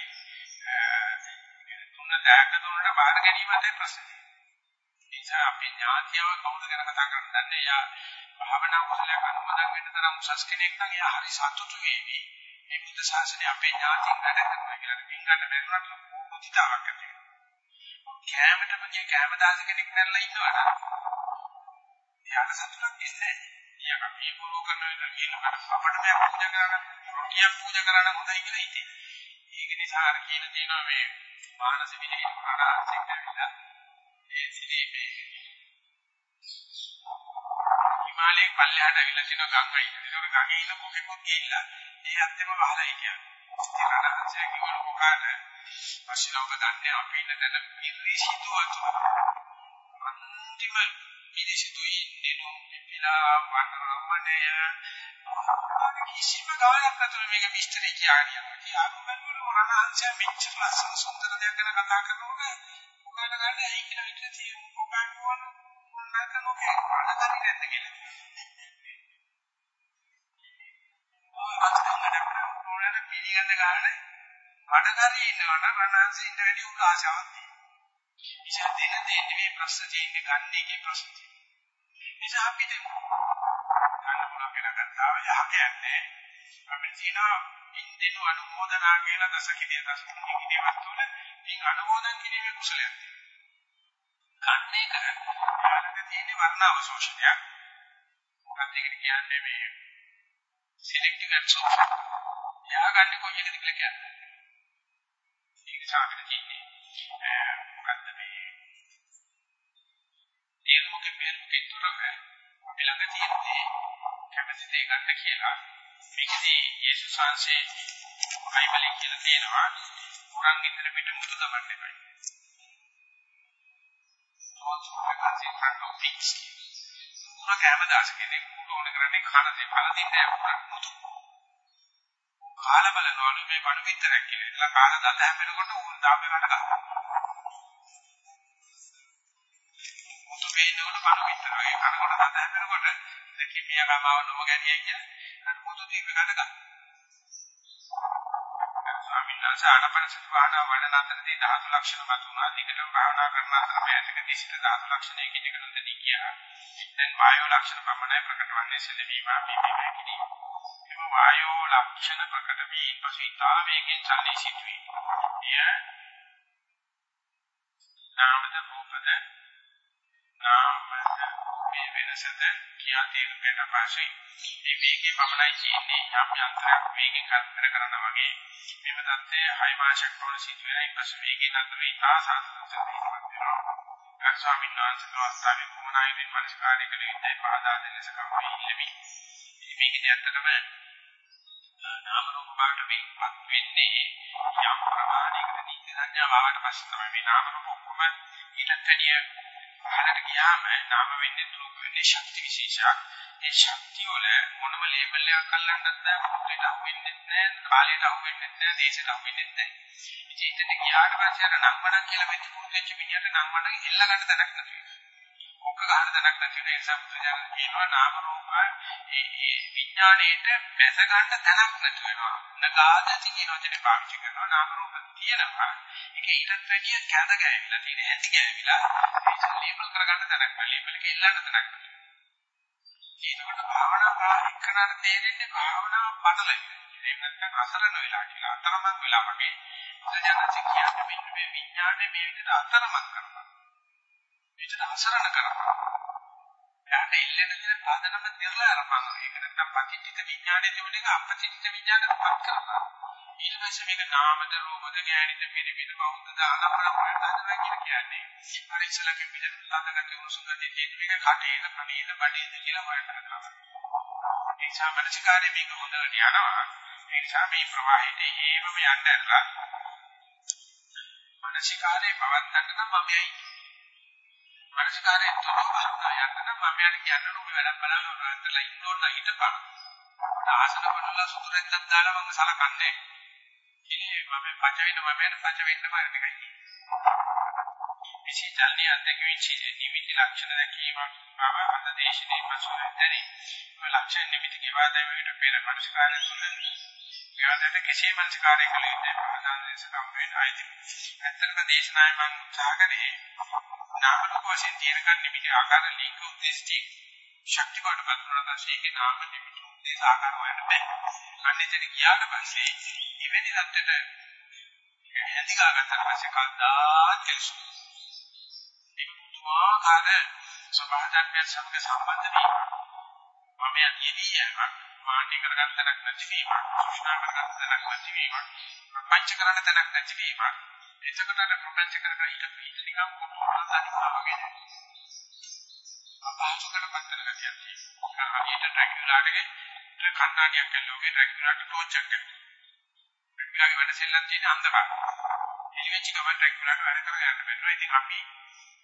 S1: තුන දැක තුනට බාර ගැනීමත් ප්‍රශ්නේ. නිසා අපි ඥාතියව කවුද ගැන කතා කරන්නේ දන්නේ යා භාවනා කුසලයක් අනුමೋದන් වෙන්න තරම් උසස් කෙනෙක් නම් එයා හරි සතුටු වෙවි මේ බුද්ධ ශාසනය අපේ ඥාතින් වැඩ කරනවා කියලා පින් ගන්න බැරුණත් ලොකු මුදිතාවක් ඇති වෙනවා කැමරටම කිය කැමදාස කෙනෙක් නැරලා ඉන්නවනම් එයාට සතුටක් එන්නේ නැහැ එයා අපි බොරු කරන විදිහ කියනකට අපිට මේ පූජා කරන රොටියක් පූජා කරන හොඳයි කියලා හිතේ ඒක නිසා අර කියන තියෙනවා මේ මානසික විදිහේ ආරාධිත වෙලා ඒ සිරීමේ හිමාලයේ පල්ලෙහාට අවිල තියෙන ගංගා ඉන්න. ඒක ගඟේ ඉන්න කොකෙකුත් ගිහිල්ලා ඒ අත්තෙම වහලා හිටියා. ඒ රණහන්සේ කිව්වල කොකාට පස්සිනෝක දන්නේ අපි ඉන්න තැන පිරිසිදු වතුර. අන්තිම පිරිසිදු ඉන්නේ නෝ පිලා වනරමණය කිසිම ගානක් නැතුව මේක මිස්ටරි කියන්නේ. කියාපු බැලුවල රණහන්සේ මෙච්චර ලස්සන සුන්දර දෙයක් ගැන කතා කරනකොට මොකද ගන්න ඇයි කියලා විතර තියෙන කොකාට වුණ මොනවාද නොකේ අනතරි නැද්ද කියලා. ඕනට පිළිගන්න ගන්න වඩකරි ඉන්නවට රණාංශ ඉන්න වැඩි උඩ ආශාවක් තියෙනවා. නිසා දෙන දෙන්නේ මේ ප්‍රශ්න තියෙන්නේ ගන්න එකේ ප්‍රශ්න තියෙනවා. නිසා අපි දෙමු. ගන්න පුළුවන් කියලා ගත්තාම යහ කියන්නේ අපිට තියෙනවා ඉන්දිනු අනුමೋದනා කියලා දසකිරිය දසකුණේ කිරියවත් තුළ ඉන් අනුමෝදන් කිරීමේ කුසලයක් තියෙනවා. කන්නේ කරන්නේ. යාළඟ තියෙන වර්ණාවශෝෂණයක්. මොකක්ද ඒකට කියන්නේ මේ සිලෙක්ටිව් ඇබ්සෝප්ෂන්. එයා ගන්න කොයි එකද කියලා කියන්නේ. ඒක සාකච්ඡා තියෙන්නේ. මොකක්ද මේ තේරුමක පෙරුමකින් තොරව අපි ළඟ තියෙන්නේ කැමැති දේ ගන්න කියලා. මේකදී යේසුස් වහන්සේ බයිබලෙන් කියලා තියෙනවා කුරන් ඉදිර පිට මුතු දමන්න එපා. Don't focus in front of things. කුර කැමදාස කෙනෙක් කුර ඕන කරන්නේ කන දේ පළ දෙන්නේ නැහැ මුතු. කාල බලනවලු මේ බඩු විතරක් කියලා. ඉතලා කාල දත හැපෙනකොට ඌ දාපේ කට ගන්නවා. මුතු පේනකොට බඩු විතර වගේ කනකොට දත හැපෙනකොට දෙකේ මියාගාමව නොම ගැනියයි කියලා. මුතු දීපේ කට ගන්නවා. ස්වාමීන් වහන්සේ ආනපනසති භාවනා වඩන අතරදී ධාතු ලක්ෂණ මතුණා. දිගටම භාවනා කරන අතර මෑතකදී සිට ධාතු ලක්ෂණ එකිනෙක නොදෙනී ගියා. දැන් වායෝ ලක්ෂණ පමණයි ප්‍රකට වන්නේ සෙලවීම පිපීම කිරීම. එම වායෝ ලක්ෂණ ප්‍රකට වී පසු ඉතා වේගෙන් චලනය සිදුවේ. එය නාමද රූපද නාමද මේ වෙනසද කියා තේරුම් ගන්න පස්සේ මේ වේගය පමණයි කියන්නේ යම් යන්ත්‍රයක් වේගෙන් කල්පන කරනවා වගේ මෙම தත්ත්වය 6 මාසයක් පමණ සිදු වෙනා ඊපස්සේ වේගයෙන් අතර ඉතා සාධනසක් වෙනවා. ගරු ස්වාමීන් වහන්සේ අවස්ථාවේ කුමනායින් මනස්කාරය කළ යුත්තේ පහදා දෙන ලෙස කම්පී ඉල්ලමි. මේකදී ඇත්තටම නාම රූප බවට මේපත් වෙන්නේ යම් ප්‍රමාණයකට නිත්‍ය සංඥාව ආවට පස්සේ තමයි මේ නාම රූප ඔක්කොම ඊටත් වැඩිය පහළට ගියාම නාම වෙන්නේ රූප වෙන්නේ ශක්ති විශේෂයක්. ඒ ශක්තිය වල මොනම ලේබල් එකක් අල්ලන්නත් බෑ පොතේට අහු වෙන්නේ නැහැ කාලයට අහු වෙන්නේ නැහැ දේශයට අහු වෙන්නේ නැහැ ඉතින් එතන ගියාට පස්සේ අර නම්මනම් කියලා වෙච්ච පුරුතෙච්ච මිනිහට නම්මනම් එල්ල ගන්න තැනක් නැති වෙනවා ඔක්ක ගන්න තැනක් නැති වෙන නිසා පුදුජාන කියනවා නාම රූප ඒ ඒ විඥාණයට බැස ගන්න තැනක් නැති වෙනවා. නගාදති කියන වචනේ පාවිච්චි කරනවා නාම රූප තියෙනවා ඒක ඊටත් වැඩිය කැඳ ගෑවිලා තියෙන ඇති ගෑවිලා ඒක ලේබල් කරගන්න තැනක් නැහැ. ලේබල් එක එල්ලන්න තැනක් නැහැ. ඒකට භාවනා ප්‍රායෝගිකව තේරෙන්නේ භාවනා පටලයි. ඒක නැත්තම් අසරණ වෙලා කියලා අතරමං වෙලා වගේ. බුදුජානක කියන්නේ මෙන්න මේ විඥානේ මේ විදිහට අතරමං කරපන්. විදිහට අසරණ කරපන්. යාට ඉල්ලෙන දේ පාදනම දිරලා අරපන්. ඒක නැත්තම් පටිච්ච විඥානේ තිබුණ එක අපටිච්ච විඥානට පත් කරපන්. ඊට පස්සේ මේක නාමද රූපද ඥානිත පිළිවිද බෞද්ධ දානපන හොයන්න හදනවා කියලා කියන්නේ. අර ඉස්සලා කිව්ව විදිහට ලඳගති උණුසුම්ගති තියෙන මේක කටේද කණේද බඩේද කියලා හොයන්න හදනවා. ඒ නිසා මනසිකාරයේ මේක හොඳට යනවා. ඒ නිසා මේ ප්‍රවාහයට හේමම යන්න ඇරලා මනසිකාරයේ පවත්තන්න නම් මමයි. මනසිකාරයේ තොරව භාවනා යන්න නම් මම යට කියන්න ඕනේ වැඩක් බලන්න ඕනලා ඉන්න ඕන හිටපන්. ආසන වල සුදු රෙද්දක් දාලා මම සලකන්නේ. ඉතින් මම පච වෙන මම යන පච වෙන්න මම එකයි. විචිතල්නි අධ්‍යක්ෂ නිමිති ලක්ෂණ දැකීමක් බව අද දේශනේ පසුවෙන්දරි මේ ලක්ෂණ නිමිති කිවා දැමීමට පෙර මනස්කාරය තුළ යාදට කෙසේ මනස්කාරය කළ යුතුද ප්‍රධාන දේශකම් වෙන අයිති. ඇත්තටම දේශනාවේ මම උත්සාහ කරේ නාම රූප වශයෙන් තියෙන කන් නිමිති ආකාර ලිංග උද්දේශටි ශක්ති කොට පතුරන තසීගේ නාම නිමිති උද්දේශ ආකාර වලට බෑ. අන්නේතන ගියාට පස්සේ ඉවෙනි தත්තට ඇදිගා ගන්නට පස්සේ කද්දා කෙලසු. ඒක පුදුමාකාර සබහාධර්මයන් සමග සම්බන්ධ වීම. මම යතියදී යෑමක් මාන්නේ කරගන්න තැනක් නැති වීමක්, සුෂ්ණා කරගන්න තැනක් නැති වීමක්, ප්‍රපංච කරන්න තැනක් නැති වීමක්. එතකොට අර ප්‍රපංච කරගෙන හිට පිට නිකන් කොටුවල තනිවා වගේ දැනෙනවා. අපහසු කරපත් කරන ගතියක් තියෙනවා. හරියට ඩ්‍රැකියුලාගේ කන්නාඩියක් ඇල්ලෝගේ ඩ්‍රැකියුලාට ටෝච් එකක් දෙනවා. ඩ්‍රැකියුලාගේ වැඩ සෙල්ලම් තියෙන අන්ධකාරය. එළිවෙච්ච ගමන් ඩ්‍රැකියුලාට වැඩ කරගෙන යන්න බැන්නවා. ඉතින් අපි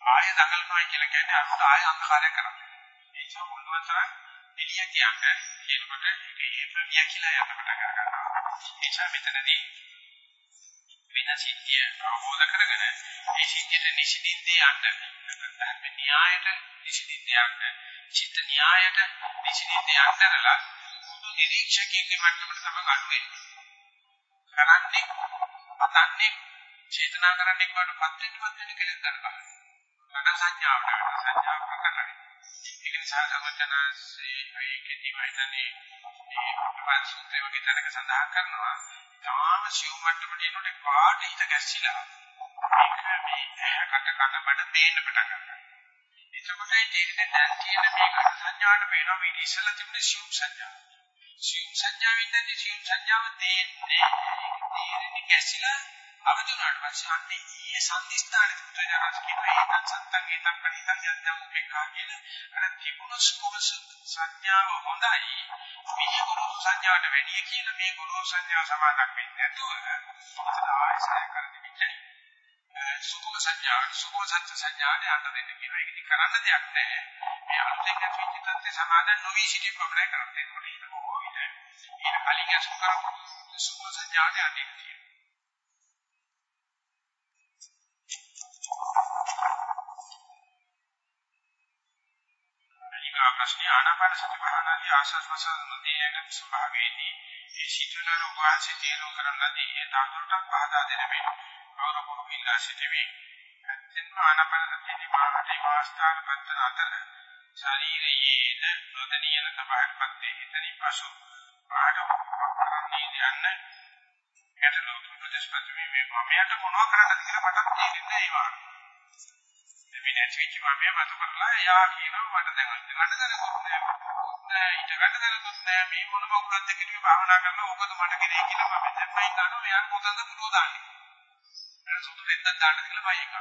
S1: ආය දඟලනවා කියලා කියන්නේ අපිට ආය අන්ධකාරයක් කරන්නේ. ඒ නිසා මොනවා තරම් එළිය කියන්නේ කියනකොට ඒකේ ප්‍රමිය කියලා යන්න පටන් ගන්නවා. ඒ නිසා මෙතනදී වෙන සිද්ධිය අවබෝධ කරගෙන ඒ සිද්ධියට නිසින්ින්දී යන්න ධර්ම න්‍යායට නිසින්ින්දී යන්න චිත්ත න්‍යායට නිසින්ින්දී යන්නදලා බුදු නිරීක්ෂකයෙක්ගේ මට්ටමට තමයි අඩු වෙන්නේ. කරන්නේ පතන්නේ චේතනා කරන්නේ කොහොමද පත් වෙන්න පත් වෙන්න කියලා ගන්නවා. මන සංඥාවට වෙන සංඥාව ප්‍රකටයි. ඒක නිසා සමතනාසේ ඒකෙදි වයිතනේ මේ ප්‍රපංච සූත්‍රය වගේ තැනක සඳහන් කරනවා. තාම සිව් මට්ටමට එනකොට පාට හිත ගැස්සිලා. ඒක මේ ඇහැකට කන බඩ පේන්න පටන් ගන්නවා. එතකොටයි තේරෙන්නේ දැන් තියෙන මේකට සංඥාවට පේනවා මේ ඉස්සලා තිබුණ සිව් සංඥාව. සිව් සංඥාවෙන් දැන් සිව් සංඥාව තේන්නේ. ඒක තේරෙන්නේ ගැස්සිලා අවදි වුණාට පස්සේ අන්නේ ඊයේ සම්දිස්ථානේ පුත්‍රයන්ස් කියන ඒකත් සත්තං ඒතම් පණිතං යද්දම් උපේක්ඛා කියන අර තිබුණු ස්කෝස් සංඥාව හොඳයි. මේ ගුරු සංඥාවට වැඩිය කියලා මේ ගුරු සංඥාව සමානක් වෙන්නේ නැතුව අර ආයසය කරන්නේ විචයි සුඛ සංඥා සුඛ සත්‍ය සංඥානේ අන්න දෙන්න කියන එක ඉතින් කරන්න දෙයක් නැහැ. මේ අලුතෙන් ඇතිවෙච්ච තත්ත්වේ සමාදන් නොවි සිටි පමණයි කරන්නේ ඒකට ඒක බොහෝ විට ඊට කලින් අසු කරපු සුඛ සංඥානේ අන්නේ ප්‍රශ්නේ ආනාපාන සති භාවනාවේ ආශස් ප්‍රසන්න නොදීන ස්වභාවයේදී ඒ සිතුන රෝගාංශය තේරුම් කරනදී ඒ තාතුරට පහදා දෙන මේ අවරෝපක විලා සිටීමේ. ඇත්තෙන්ම ආනාපාන සතියේදී මාහටි වාස්ථාන පත්තන අතර ශරීරයේද නොදනියන සබහාපත් වේ හිතනින් පසු ආහාර කරන්නේ යන්න ගැටලුව ප්‍රදේශපත් මේ මමයට මොනව කරන්නද කියලා මට තේරෙන්නේ නැහැ ඒවා. මේ නැති වෙච්ච මමයා මතු කරලා එයා කියනවා මට දැන් ඉඳ ගන්න දැනුත් නෑ. ඊට ගන්න දැනුත් නෑ මේ මොන මකුලක්ද කියලා භාවනා කරනවා ඕකද මට කෙරේ කියලා මම දැම්මයි ගන්නවා එයාට කොතනද පුරව දාන්නේ. අර සුදු දෙන්නක් දාන්න කියලා මම ඒක.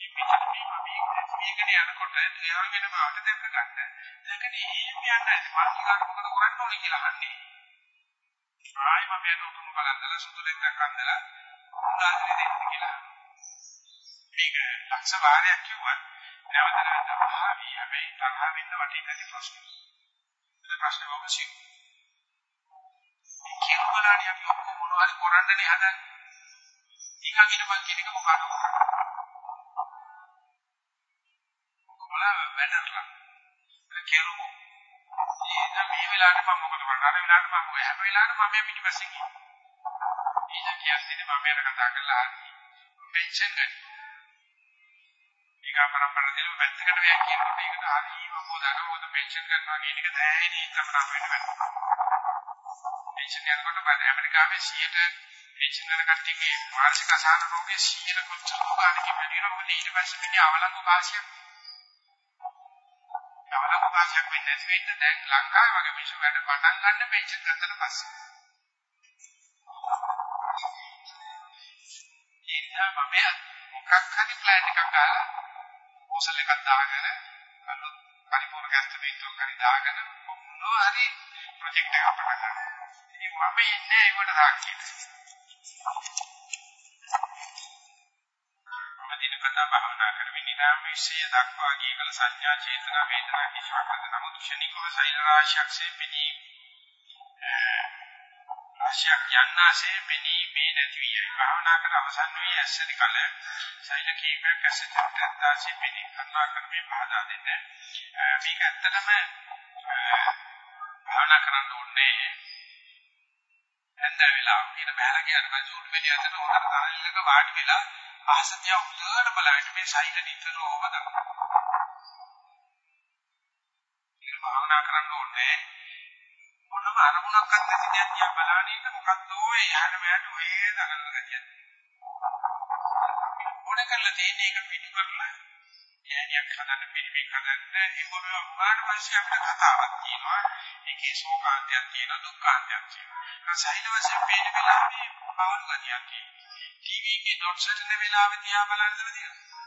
S1: ඉතින් මේකට යනකොට එයා වෙන බවට දැක ගන්න. දැකනේ එහෙම යන්න ඇති මම ඊගාට මොකද කරන්න ඕනේ කියලා අහන්නේ. ආයි මම යන උතුම් බලන්දලා සුදු දෙන්නක් අන්දලා උදාහරණ දෙන්න කියලා. මේක ලක්ෂ වාරයක් කිව්වත් නැවත නැවත අහවි හැබැයි තරහ වෙන්න වටින්නේ නැති ප්‍රශ්න. ඒ ප්‍රශ්නේ මොකක්ද? මේ කියන බලන්නේ අපි ඔක්කොම මොනවද කරන්නනේ හදන්නේ? ඊගා කිනපන් කියන එක මොකක්ද කරන්නේ? ඔක්කොම වැඩරලා. කෙරුමු. ඒක මේ වෙලාවට මම මොකද කරන්නේ? අර වෙලාවට මම මොකද? හැම වෙලාවෙම මම පිටිපස්සේ ගියා. ඊට කියන්නේ මම යන කතා කරලා පෙන්ෂන් ගන්න. ඊගා පරම්පරාව දෙලව පැත්තකට වෙයක් කියනකොට ඒකට හරිම මොදන මොකද පෙන්ෂන් ගන්නවා කියන එක දැහැිනි තමයි වෙන්න වෙනවා. පෙන්ෂන් යනකොට බද ඇමරිකාවේ 100ට පෙන්ෂන් ගන්න කට්ටියගේ මානසික අසහන රෝගයේ 100 කොච්චර ගානකින් වැඩි වෙනවද? මොකද ඊට පස්සේ මිනිහ අවලංගු කාසියක් අවලංගු කාසියක් වෙන්නේ නැති වෙන්න දැන් ලංකාවේ වගේ මිනිස්සු වැඩ පටන් ගන්න පෙන්ෂන් ගත්තට පස්සේ. ඒ නිසා මම මොකක් හරි ප්ලෑන් එකක් ගාලා පොසල් එකක් දාගෙන අලුත් පරිපූර්ණ ගැස්ට්‍රේට් එකක් හරි දාගෙන මොනවා හරි ප්‍රොජෙක්ට් එකක් පටන් ගන්නවා. ඉතින් මම ඉන්නේ ඒකට දාන්නේ. මම දිනපතා භාවනා කරමින් ඉඳන් විශ්ය දක්වා ගිය කල සංඥා චේතනා වේදනා කිසිවක් නැත. නමුත් ක්ෂණිකව සෛල රාශියක් සෙපෙනී රාශියක් යන්නාසේ පෙනී මේ නැති විය. භාවනා කර අවසන් වී ඇස්සෙන කල සෛල කීපයක් ඇසෙට ඇත්තාසේ පෙනී කරුණා කරමින් පහදා දෙන්න. මේක ඇත්තටම භාවනා කරන්න ඕනේ නැන්ද වෙලා කියන බෑලා කියන පස්සේ උඩු මෙලිය අතර හොඳට තරලිලක වාඩි වෙලා අහස දිහා උඩට බලන්න මේ සෛල නිතරම ගන්න. ඒක භාවනා කරන්න ඕනේ මොනම අරමුණක් අත්දැකීම් දිහා බලන ඉන්න මොකක්ද ඔය යහන මෑට ඔය දඟලන ගතිය. ඕන කරලා තියෙන එක පිටු කරලා ඥානියක් හදන්න පිළිවෙක් හදන්න ඒගොල්ලෝ වුණාට පස්සේ අපිට කතාවක් තියෙනවා. ඒකේ ශෝකාන්තයක් තියෙනවා දුක්ඛාන්තයක් තියෙනවා. සෛල වශයෙන් පේන වෙලාවේ පවල් ගතියක් තියෙනවා. ටීවී එකේ ඩොට්ස් හදන වෙලාවේ දිහා බලන්නද තියෙනවා.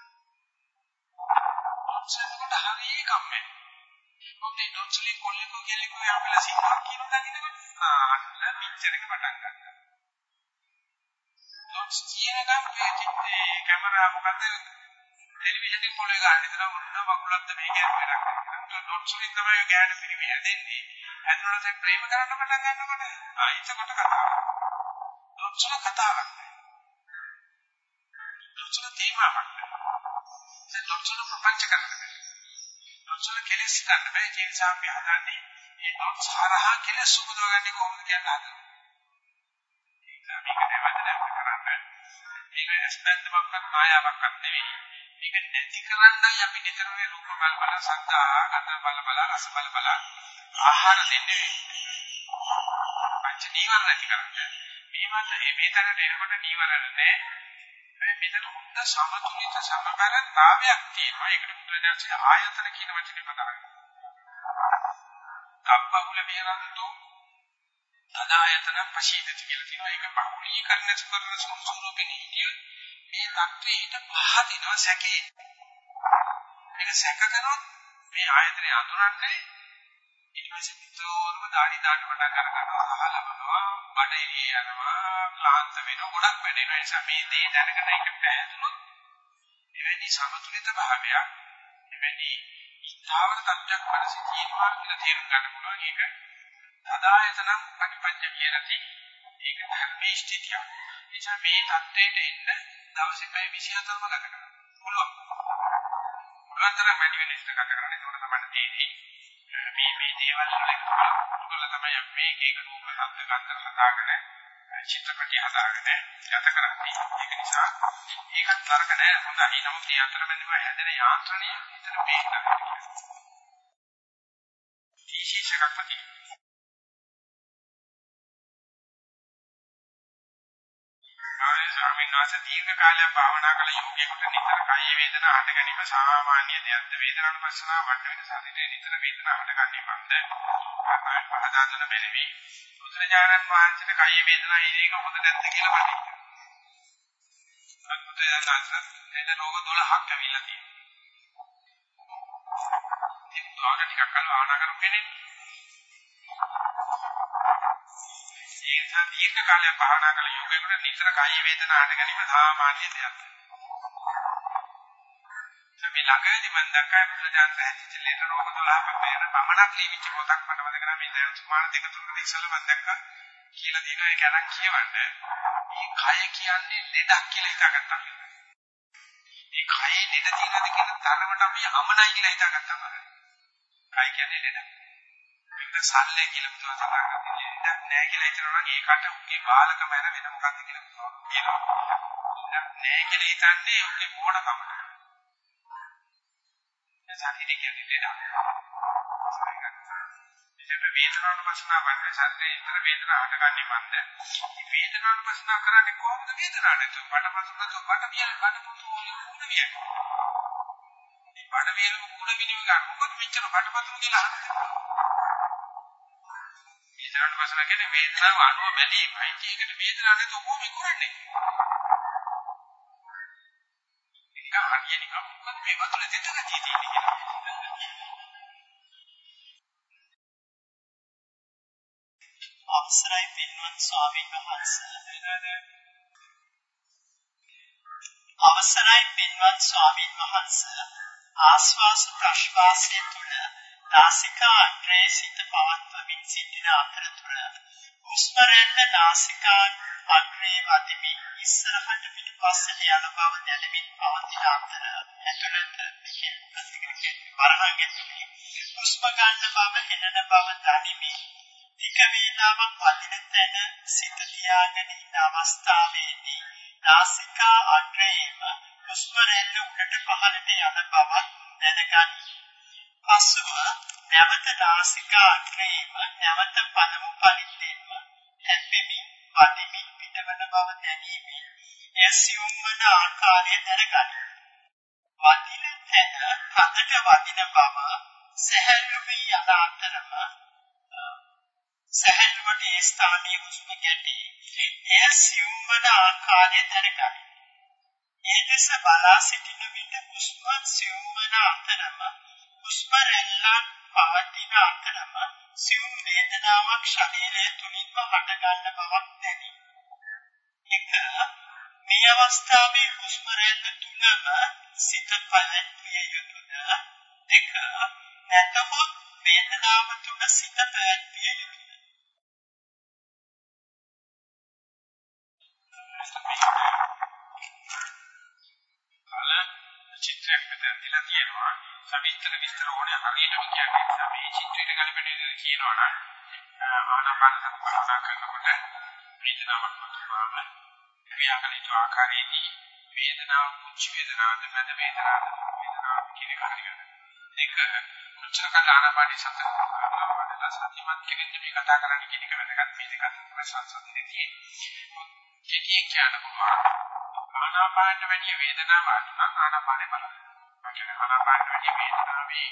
S1: ඩොට්ස් එකට හරිය කම්මැලි. මොකද ඩොට්ස් වලින් කොල්ලෙකෝ කෙල්ලෙකෝ යම්ලා සිංහල කියන දකින්නකොට ආන්න පිච්චරක පටන් ගන්නවා. ඩොට්ස් කියනකම් මේ කැමරා මොකද ටෙලිවිෂන් එක පොළවේ ගන්න ඉතන මොන බකුලක්ද මේ කියන්නේ වැඩක් කරන්නේ. ඩොට්ස් වලින් තමයි ගෑනු පිරිමි හැදෙන්නේ. හැදුනොත් ප්‍රේම කරන්න පටන් ගන්නකොට ආ එතකොට කතාවක්. ඩොට්ස් වල කතාවක් නෑ. ඩොට්ස් වල තේමාවක් නෑ. ඒ ඩොට්ස් වල ප්‍රපංච කරන්නේ. ඩොට්ස් වල කෙලස් ගන්න බෑ. ඒ නිසා අපි හදන්නේ මේ ඩොට්ස් හරහා කෙලස් උපදවගන්නේ කොහොමද කියන හදන්නේ. ඒක මේක නැවත නැවත කරන්න. මේක ඇස්පැන්දමක්වත් මායාවක්වත් නෙවෙයි. මේක නැති කරන්නයි අපි නිතරම රූප බල බල සද්දා ගත බල බල රස බල බල ආහාර දෙන්නේ පංච නීවරණ නැති කරන්නේ මේ මත මේ තරට එනකොට නීවරණ නැහැ මෙතන හොඳ සමතුලිත සමබරතාවයක් තියෙනවා. ඒකට බුදුරජාණන්සේ ආයතන කියන වචනේ පදා කරනවා. කබ්බහුල විහරන්තෝ තදායතන පශීදති කියලා තියෙනවා. ඒක බහුලීකරණ කරන සංසූරකෙන හිටියොත් මේ தත්ත්වයට පහදිනවා සැකේ. මේක සැක කරොත් මේ ආයතනය අඳුරන්නේ ඊට පස්සේ විතරම দাঁඩි දාන්න පටන් අර ගන්නවා සහ ලබනවා බඩ එළිය යනවා ක්ලාන්ත වෙනවා ගොඩක් වැඩෙනවා ඒ නිසා මේ දේ දැනගෙන ඒක පැහැදුනොත් එවැනි සමතුලිත භාවයක් එවැනි ස්ථාවර තත්ත්වයක් වරසි තියෙනවා කියලා තේරුම් ගන්න පුළුවන් ඒක සදායතනම් පටිපඤ්ඤ කියලාදී ඒක ධර්මයේ ස්ථිතියක් නිසා මේ தත්ත්වයට එන්න දවසේ පැය 24ම ගත කරන්න. පුළුවන්. පුළුවන් තරම් වැඩි වෙන ඉස්ස ගත කරන්න. ඒකට තමයි තේරෙන්නේ. මේ මේ දේවල් වල එකතු කරලා තමයි අපි මේක එක රූප සද්ද ගන්ධ හදාගෙන චිත්‍රපටි හදාගෙන ගත කරන්නේ. ඒක නිසා ඒකත් තරක නෑ. හොඳයි. නමුත් මේ අතරමැදම හැදෙන යාන්ත්‍රණය විතර මේක තමයි. විශේෂකක්ම ස්වාමීන් වහන්සේ දීර්ඝ කාලයක් භාවනා කළ යෝගියෙකුට නිතර කය වේදනා හට ගැනීම සාමාන්‍ය දෙයක්ද වේදනානුපස්සනාව වට වෙන ශරීරයේ නිතර වේදනා හටගන්නේ මන්ද ආකාර පහදා දෙන බැරිවි බුදුරජාණන් වහන්සේට කය වේදනා ඒක හොඳ නැද්ද කියලා මට හිතෙනවා. අද්භූතයන් අතර එන රෝග 12ක් ඇවිල්ලා තියෙනවා. ඒ බුදුආගම ටිකක් කල් භාවනා කරපු කෙනෙක් ඒ නිසා දීර්ඝ කාලයක් භාවනා කළ යෝගයකට නිතර කාය වේදනා හට ගැනීම සාමාන්‍ය දෙයක්. අපි ළඟදී මම දැක්කා බුදුජානක හැදිච්ච ලෙඩ රෝග 12ක් පෙර පමණක් ලියවිච්ච පොතක් මට මතක නැහැ මේ දැන් සුමාන දෙක තුනකට ඉස්සෙල්ලා මම දැක්කා කියලා දිනවා ඒක අරන් කියවන්න. මේ කය කියන්නේ ලෙඩක් කියලා හිතාගත්තා. මේ කයේ ලෙඩ තියෙනවද කියන තරමට අපි අමනයි කියලා හිතාගත්තා මම. කය කියන්නේ ලෙඩක්. මේක සල්ලේ කියලා බුදුන් සඳහන් කරන්නේ ඉඩක් නැහැ කියලා හිතනවා නම් ඒකට උගේ බාලකම යන වෙන මොකක්ද කියලා බුදුන් කියනවා. ඉඩක් නැහැ කියලා හිතන්නේ උගේ මොඩකම. ඒ ශරීරය කියන්නේ ලෙඩක්. එතන වේදනානුපස්සනාව වන්නේ ශරීරයේ ඉතර වේදනාව හටගන්නේ මන්ද. මේ වේදනානුපස්සනාව කරන්නේ කොහොමද වේදනාව නැතුව බඩපසු නැතුව බඩ වියල් බඩපොතු කුණ වියල්. මේ බඩ වියල් කුණ විනිව ගන්න මොකද මෙච්චර බඩපතුරු කියලා අහන්නේ. වේදනානුපස්සනාව කියන්නේ වේදනාව අනුව බැලීමයි. ඒකට වේදනාව නැතුව කොහොම කරන්නේ? ඒක හරියට නිකන් මොකද මේ වතුර දෙතක තියෙන්නේ කියලා.
S2: අවසරයි පින්වත් ස්වාමීන් වහන්සේ අවසරයි පින්වත් ස්වාමීන් වහන්සේ ආස්වාස ප්‍රශ්වාසයේ තුල නාසිකා අග්‍රයේ සිට පවත්වමින් සිටින අතරතුර හුස්ම රැල්ල නාසිකා අග්‍රයේ වදිමින් ඉස්සරහට පිටපස්සට යන බව දැනෙමින් පවතින අතර ඇතුළත මෙහි ප්‍රතික්‍රියා වරහන් ඇතුලේ හුස්ම ගන්න බව එනන බව දැනෙමින් ටික වේලාවක් වදින තැන සිත තියාගෙන ඉන්න අවස්ථාවේදී නාසිකා අග්‍රයේම හුස්ම රැල්ල උඩට පහළට යන බවක් දැනගනි. පසුව නැවත නාසිකා අග්‍රයේම නැවත පළමු පරිද්දෙන්ම හැප්පෙමින් වදිමින් පිටවන බව දැනීමෙන් එය සියුම් වන ආකාරය දැනගනි. වදින තැන හදට වදින බව සැහැල්ලු වී යන අතරම සැහැල්ලුවට ඒ ස්ථානයේ හුස්ම ගැටේ එය සියුම් වන ආකාරය දැනගනි. ඒ දෙස බලා සිටින විට හුස්ම සියුම් වන අතරම හුස්ම රැල්ලක් පවතින අතරම සියුම් වේදනාවක් ශරීරය තුලින්ම හටගන්න බවක් දැනේ. එක මේ අවස්ථාවේ හුස්ම රැල්ල තුලම සිත පැවැත්විය යුතුද? දෙක නැතහොත් වේදනාව තුල සිත පැවැත්විය යුතුද?
S1: කල චිත්‍රයක් මෙතන දීලා තියෙනවා. සවිස්තර විස්තර ඕනේ හරියටම කියන්නේ නිසා මේ චිත්‍රයට ගලපෙන විදිහට කියනවා නම් ආනාපාන සතිපට්ඨාන කරනකොට වේදනාවක් වතුනාම ක්‍රියාකලිත ආකාරයේදී වේදනාව කුංචි වේදනාවද මැද වේදනාවද වේදනාව කියන එක හරියට. දෙක කොච්චර කාලානාපානි සතර කරනවා සතිමත් කෙනෙක් මේ කතා කරන්න කියන එක වැදගත් මේ දෙක අතර සංසන්දනයේදී කෙටියෙන් කියන්න පුළුවන් ආනාපානට වැඩි වේදනාවක් අඩු නම් ආනාපානෙ බලන්න. ඒ ආනාපානට වැඩි වේදනාවේ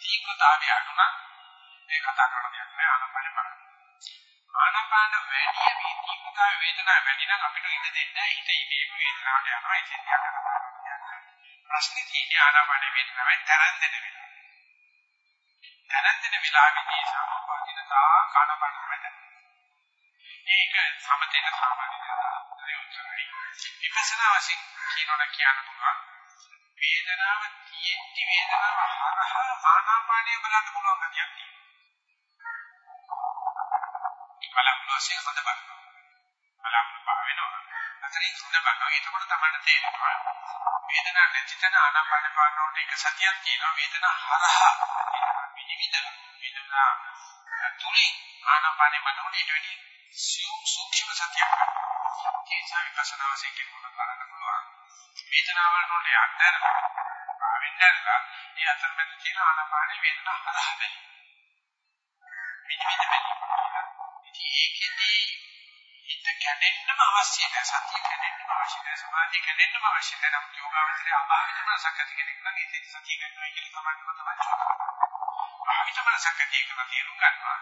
S1: තීව්‍රතාවය අඩු නම් මේ කතා කරන දෙයක් නෑ ආනාපානෙ බලන්න. ආනාපාන වැඩි මේ තීව්‍රතාවය වේදනාව වැඩි නම් අපිට ඉඳ දෙන්න හිත ඉබේම වේදනාවට යනවා ඉතින් යක් කරනවා. ප්‍රශ්නේ තියෙන්නේ ආනාපාන වේදනාවෙන් තරන් දෙන වෙලාව. තරන් දෙන වෙලාවේදී සමපාදින තා කනපන වැඩ. මේක සමතේන සාමාන්‍ය උත්තරයි. විපස්සනා වශයෙන් කියනවා කියන්න පුළුවන්. වේදනාව තියෙද්දි වේදනාව හරහා ආනාපානය බලන්න පුළුවන් ගතියක් තියෙනවා. බලන්න වශයෙන් හොඳ බලනවා. බලන්න පහ වෙනවා. අතරින් හොඳ බලනවා. එතකොට තමයි තේරෙනවා. වේදනාවක් නැති තැන ආනාපාන පානෝට එක සතියක් තියෙනවා. වේදනාව හරහා විනිවිද වේදනාව තුලින් ආනාපානෙ බලනකොට ඊට වැඩි සූක්ෂම සතියක් ගන්නවා. ඒ නිසා විපස්සනා වශයෙන් කෙනෙකුට බලන්න පුළුවන්. වේදනාවල් වලට යන්නදලා ආවෙන්නදලා ඒ අතරමැද තියෙන ආනාපාන වේදනා හරහා බැලි. විවිධ බැලි. ඉතින් ඒකෙදී හිත කැඩෙන්නම අවශ්‍ය නැහැ. සතිය කැඩෙන්නම අවශ්‍ය නැහැ. සමාධිය කැඩෙන්නම අවශ්‍ය නැහැ. නම් යෝගාවචරය අභාවිත මනසක් ඇති කෙනෙක් නම් ඒ සතිය කැඩෙනවා කියලා තමන්ම තමයි චෝදනා. භාවිත මනසක් ඇති එක තේරුම් ගන්නවා.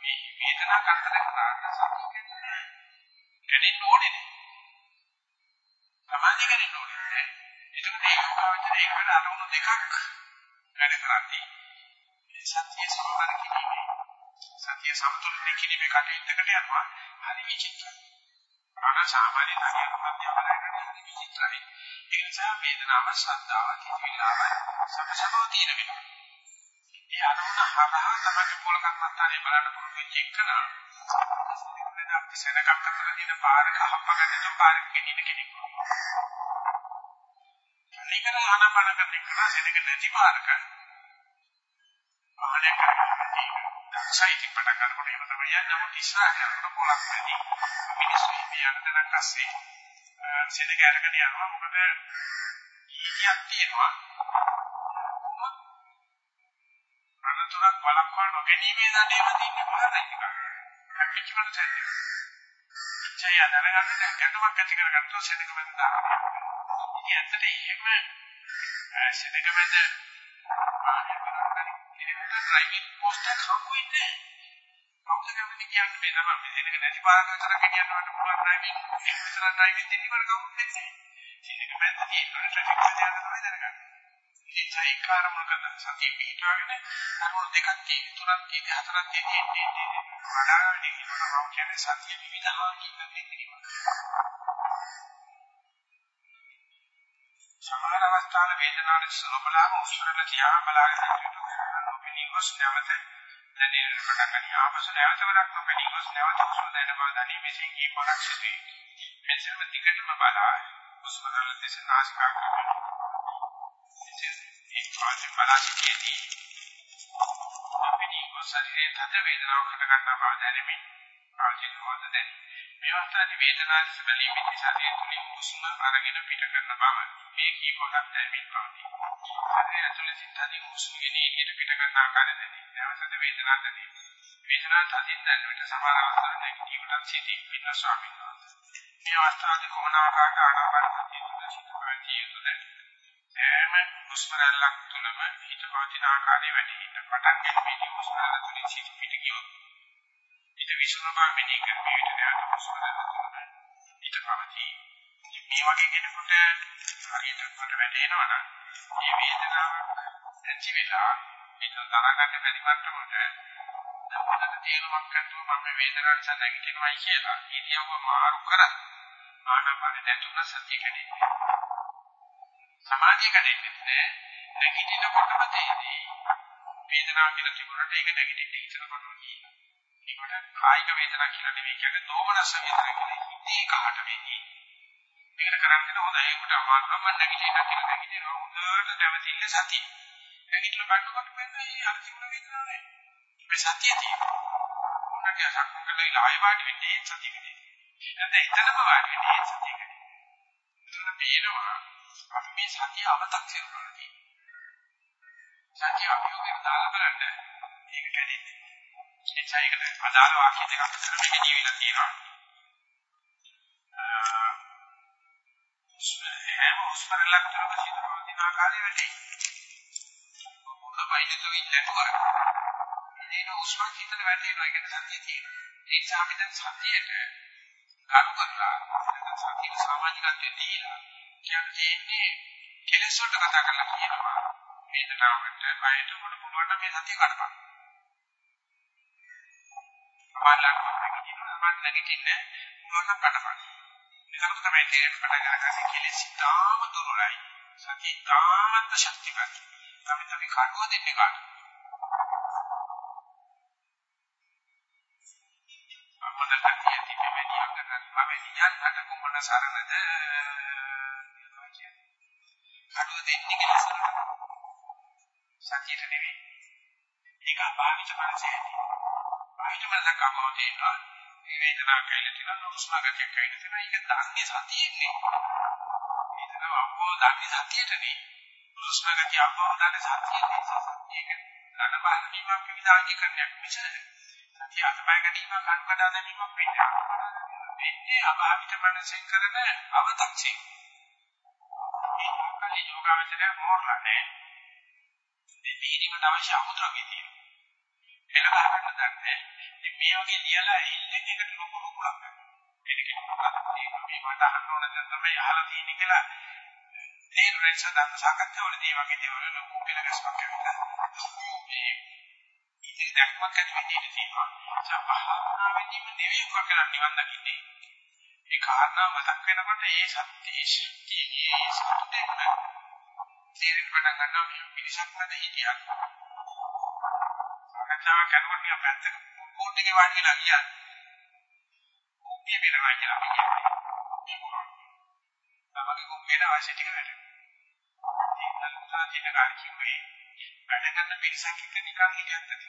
S1: මේ වේදනා කරදර කරාට සතිය කැඩෙන්නේ කැඩෙන්න ඕනේ නෑ. සමාධිය කැඩෙන්න ඕනේ නෑ. ඒකට ඒ යෝගාවචරය ඒකට අරමුණු දෙකක් වැඩ කරන්නේ. මේ සතිය සමාන කිරීමේ සතිය සමතුලිත කිරීමේ කටයුත්තකට යනවා. හරි විචිත්‍රයි. අන සාමාන්‍ය ධර්මයක් මධ්‍යමලයකට හරි විචිත්‍රයි. ඒ නිසා වේදනාව, ශ්‍රද්ධාව, කිවිලාව සමසමව තියෙන වෙනවා. ඒ අරමුණ හරහා තමයි මූල කර්මස්ථානේ බලන්න පුළුවන් වෙච්ච එකනා. අපි සෙනගක් අතර දින පාරක හප්පගන්න තෝ පාරක ගෙනින කෙනෙක්. අනිකර ආනපන කරන එක සෙනග නැති පාරක. ආහනය කරන්නේ දක්ෂයිති පටන් ගන්නකොට එහෙම තමයි යන්නේ. නමුත් ඉස්සරහට යනකොට පොලක් නැති. මිනිස්සු මේ යන තැනක් අස්සේ සෙනග අරගෙන යනවා. මොකද ඊටියක් තියෙනවා. අනතුරක් වළක්වා නොගැනීමේ දඩේම තියෙන පහරයි කරන්නේ. හැකිච්ච මනසයි. ඉච්ඡය දැනගන්න දැන් ගැටමක් ඇති කරගත්තොත් සෙනගමෙන් දානවා. ඉතින් ඇත්තට එහෙම සෙනගමෙන් වාහනය කරන්නේ කිලෝමීටර් ඩ්‍රයිවිං පොස්ට් එකක් හම්බ වෙන්නේ කවුද කැමති කියන්නේ මේ තමයි මේ දෙනක නැති පාරක විතර ගෙනියන්නවට පුළුවන් ඩ්‍රයිවිං එක විතර ඩ්‍රයිවිං දෙන්නේ මට කවුරුත් නැහැ. සෙනගමෙන් තියෙන ට්‍රැෆික් පදයන් තමයි දැනගන්න. ඒ සයිකාර මොකද සතිය පිටාගෙන කරුණු දෙකක් තියෙන තුනක් තියෙන හතරක් තියෙන මේ වඩාගෙන ඉන්නවා මම කියන්නේ සතිය විවිධාංගික දෙකිරීම. සමහර අවස්ථාවල වේදනාවට සලබලාම උස්සරල තියා බලාගෙන හිටියොත් නොපෙනී ගොස් නැවත දැනෙන පටන් ගන්න ආපසු නැවත වරක් නොපෙනී ගොස් නැවත උස්සන දැන බව දැනීමේ සිංහී පරක් සිදුවේ. මෙසේම දිගටම බලා උස්සරල දෙස නාසිකාග්‍රය ඒ පාඩේ බලාසිතේදී අපේ ශරීරයේ තද වේදනාවක් හට ගන්නා බව දැනෙමින් ආජීව වද දැනේ. මේ අවස්ථාවේ වේදනාව සැලීමේ ශරීරය තුලින් හුස්ම අරගෙන පිට කරන බව මේ කීපයක් දැනෙමින් පවතී. ශරීරය තුළ සිතාදී හුස්ම ගෙන එළියට පිට කරන ආකාරය දැනේ. නැවතද වේදනාවක් දැනේ. වේදනාව තදින් දැනෙන විට සමහර අවස්ථාවල නැගිටිවට සිටි පින්න ස්වාමීන් වහන්සේ. මේ අවස්ථාවේ කොමන ආකාරයක ආනාපාන සතිය තුළ සිට පැවතිය යුතුද? සෑම හුස්ම රැල්ලක් තුළම හිත පවතින ආකාරය වැඩි හිත පටන් ගැනීමේදී හුස්ම රැල්ල තුලින් සිට පිට ගියොත් හිත විසුණු බව මෙනෙහි කරපේ විට නැවත හුස්ම රැල්ල තුළම හිත පවතී. මේ වගේ කෙනෙකුට හරියට කොට වැටෙනවා නම් මේ වේදනාවක් ඇති වෙලා හිත තරගන්න බැරි මට්ටමට දැන් තේරුමක් ගන්නව මම වේදනාව නිසා නැගිටිනවයි කියලා ඉරියව්ව මාරු කරා ආනාපානෙ දැතුන සතිය කැඩෙන්නේ සමාධිය කැඩෙන්නේ නැහැ. නැගිටිනකොටම තේරෙයි. වේදනාව කියලා තිබුණාට ඒක නැගිටින්න ඉස්සරහම කියනවා. ඒකට කායික වේදනාව කියලා නෙවෙයි කියන්නේ දෝමනස වේදනාව කියලා ඉන්නේ කහට වෙන්නේ. මේකට කරන්නේ හොඳ ඒකට අමාරුම නැගිටින්න කියලා නැගිටිනවා හොඳට නැවතිල්ල සතිය. නැගිටලා බලනකොට වෙන්නේ ඒ අර තිබුණ වේදනාව නැහැ. මේ සතිය තියෙනවා. මොනවාට අසක්කල ආයෙ වාඩි වෙන්නේ ඒ සතියකදී. නැත්නම් එතනම වාඩි වෙන්නේ ඒ සතියකදී. එතන පේනවා අපි මේ සතිය අවතක් කරනවා සතිය අභියෝගයෙන් දාලා බලන්න මේක කැඩෙන්නේ. ඒ සයිකට අදාළ වාක්‍ය දෙකක් අතර මේකදී විලා තියෙනවා. හැම උස්පරලක් තුරම සිදුවන දින ආකාරය වැඩි. මොන වයින්තු ඉන්නට වර. මේන උස්පර හිතට වැටෙනවා කියන සතිය තියෙනවා. ඒ නිසා අපි දැන් සතියට කරු කරලා සතිය සමාජිකත්වයේ දීලා කියන්නේ කෙලෙස් වලට කතා කරලා කියනවා වේදනාවට බයට උඩ පුළුවන් නම් මේ සතිය කඩපන්. සමානලක් කියනවා මම නැගිටින්නේ පුළුවන් නම් කඩපන්. ඒකට තමයි තේරෙන්න පටන් ගන්න කෙලෙස් තාම දුර්වලයි. සතිය තාමත් ශක්තිමත්. අපි අපි කඩුව දෙන්නේ කාට? අපතට තියෙති මෙවැනි අංගන මෙවැනි යන්නට කුමන සරණද කඩුව දෙන්නේ කෙලසකට. සතියට නෙවෙයි. ඒක භාවිත මනසේ ඇති. භාවිත මනස කමෝ තේනවා. මේ වේදනාවක් කියලා තියෙනවා නුස්නාගතයක් කියලා තියෙනවා. ඒක දන්නේ සතියෙන්නේ. වේදනාව අපෝ දන්නේ සතියටනේ. නුස්නාගතිය අපෝ දන්නේ සතියෙන්නේ. ඒක ධන බාහිර වීමක් විවිධාංගීකරණයක් මිස සතිය අතපය ගැනීම කණ්කඩා දැමීමක් වෙන්නේ. වෙන්නේ අභාවිත මනසෙන් කරන අවතක්ෂේ. ඒ යෝගාවචරය මෝරලා නැහැ. මේ පිළිමට අවශ්‍ය අමුද්‍රව්‍ය තියෙනවා. එලවහ ගන්න දන්නේ. ඉතින් මේ වගේ ලියලා ඉල්ලෙන් එකට ලොකු රුකුලක් ගන්නවා. ඒක මොකක්ද මේ මට අහන්න ඕන දේ තමයි අහලා තියෙන්නේ කියලා තේරුම් සදාන සාකච්ඡාවලදී මේ වගේ දේවල් ලොකු කියලා ගැස්මක් ඇවිල්ලා ලොකු මේ ඉතින් දැක්මක් ඇති වෙන්නේ තියෙනවා. සබහානාවෙදීම නෙවෙයි මොකක් කරන්නේ නිවන් දකින්නේ. ඒ කාරණා මතක් වෙනකොට ඒ සත්‍යයේ ශක්තියේ ඒ සතුටෙන් තේරෙන්න පටන් ගන්නවා මේ පිරිසක් මැද හිටියක්. සාකච්ඡාවක් කරනකොට නිකන් පැත්තක කෝට් එකේ වාඩි වෙලා ගියා. කුප්පිය වෙනවා කියලා අපි කියන්නේ. තමගේ කුප්පියට අවශ්‍ය ටික වැඩ. ඒක නම් තියෙන කාර්ය කිව්වේ වැඩ කරන පිරිසක් එක්ක නිකන් හිටියත් ඇති.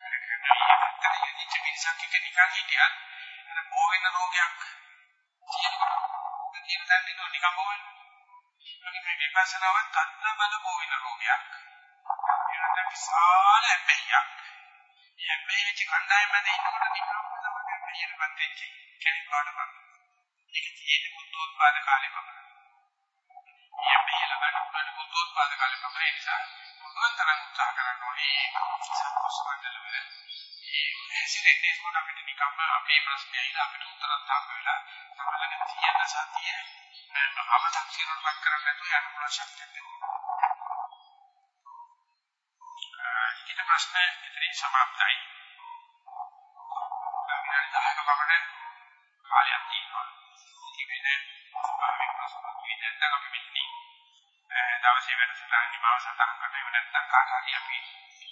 S1: වැඩ කරන ඉහත්තර යදිච්ච පිරිසක් එක්ක නිකන් හිටියත් අර බෝ වෙන රෝගයක් තියෙනවා. ඒක කියන දැන් නෝ නිකන් බෝ වෙනවා. මේ විපස්සනාව තත්ත බල බෝ වෙන රෝගයක්. නැත්නම් විශාල හැබැයික්. මේ හැබැයි වෙච්ච කණ්ඩායම මැද ඉන්නකොට නිකම්ම තමයි හැබැයියටපත් වෙච්ච කෙනෙක් වඩපත්. ඒක තියෙන්නේ බුද්ධෝත්පාද කාලේ පමණයි. මේ හැබැයි ළඟට උනන බුද්ධෝත්පාද කාලේ පමණයි නිසා පුළුවන් තරම් උත්සාහ කරන්න ඕනේ සත්පුරුෂ මණ්ඩලවල ඒ හැසිරෙන්නේ කොට අපිට නිකම්ම අපේ ප්‍රශ්නේ ඇහිලා අපිට උත්තරක් හම්බ වෙලා තමලගේ තියෙන සතිය අවතක් සිරුරක් කරන්න නැතුව යන්න පුළුවන් ශක්තියක් තියෙනවා. ඊට ප්‍රශ්න ඉතින් සමාප්තයි. විනාඩි 10ක පමණ දවසේ වැඩසටහන නිමාව සටහන් කරන්න ඉව නැත්නම් කාට හරි අපි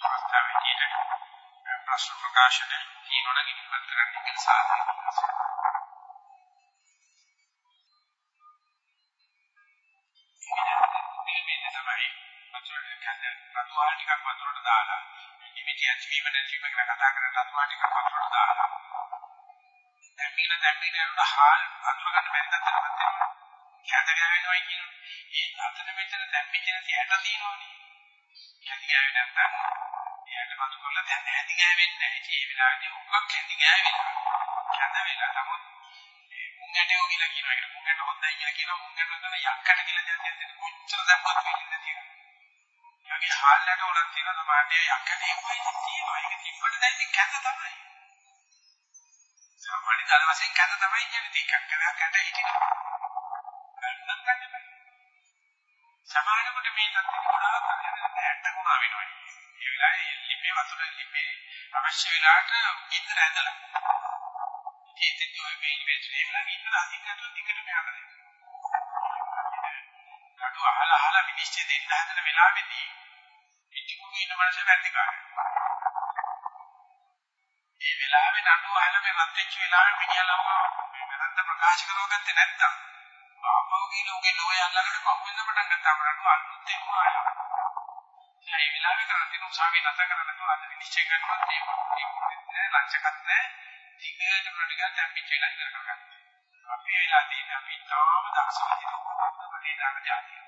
S1: අවස්ථාව විදියට ප්‍රශ්න ප්‍රකාශන තියෙනවා නම් ඉදිරිපත් කරන්න කියලා සාකච්ඡා මේක තමයි වතුරට කැඳ රතු ආල් ටිකක් වතුරට දාලා නිමිති ඇතිවීම නැතිවීම ගැන කතා කරන රතු ආල් ටිකක් වතුරට දාලා. දැම්මින දැම්මින යනකොට හාල් වතුර ගන්න බැරි තත්ත්වයකට එනවා කැඳ ගෑවෙනවා කියනවා. ඒ අතන මෙතන දැම්මිච්ච නැති ඇට තියෙනවනේ. කැඳ ගෑවෙන්නේ නැත්නම් එයාට මතු කරලා දැන් ඇති ගෑවෙන්නේ නැහැ ඒ වෙලාවේදී උගක් කැඳ ගෑවෙනවා කැඳ වෙලා තමයි මුං ඇටයෝ කියලා කියනවා. ඒකට මුං ඇට හොද්දයි කියලා කියනවා. මුං ඇට හොද්දන යක්කට කියලා දෙයක් තියෙනවා කොච්චර දැම්මත් වෙන්නේ නැති එක. යගේ හාල්ලට උනක් තියෙනවා තමයි යක්කට ඒකයි තියෙනවා. ඒක තිබ්බට දැන් ඉතින් කැත තමයි. සාමාන්‍ය දල වශයෙන් කැත තමයි කියන්නේ ටිකක් කරලා කැට හිටිනවා. ගන්නත් ගන්න බෑ. සමානකට මේ තත්ත්වෙ ගොඩාක් ඇට්ට ගුණා වෙනවා. ඒ වෙලාවේ ලිපේ වතුර ලිපේ අවශ්‍ය වෙලාවට ඉන්දර ඇදලා. ඒකෙන් ඔය මේ ඉවෙස්ට් එකලා ඉන්දර අධිකටු දිගටම යනවා. නඩු අහලා අහලා විනිශ්චය දෙන්න හදන වෙලාවේදී පිටිකුරු ඉන්න මනස වැටි ගන්නවා. මේ වෙලාවේ නඩු අහලා මේ රත් වෙච්ච වෙලාවේ මිනිහලම මේ වැරද්ද ප්‍රකාශ කරවගත්තේ නැත්තම් ආපහු ගිහින් උගේ ලෝය අල්ලගෙන පහුවෙන්න පටන් ගත්තාම නඩු අලුත් එනවා ආයෙ. ඒ වෙලාවේ කරන් තියෙන උසාවිය නැත කරලා අද විනිශ්චය කරනවා ඒ මොකද ලක්ෂකත් නැහැ. දිගට ප්‍රතිගත දැම්පිච්ච වෙලා ඉවර කරගන්න. අපි වෙලා තියෙන අපි තාම දක්ෂ විදිහට අපේ දාන જાතිය.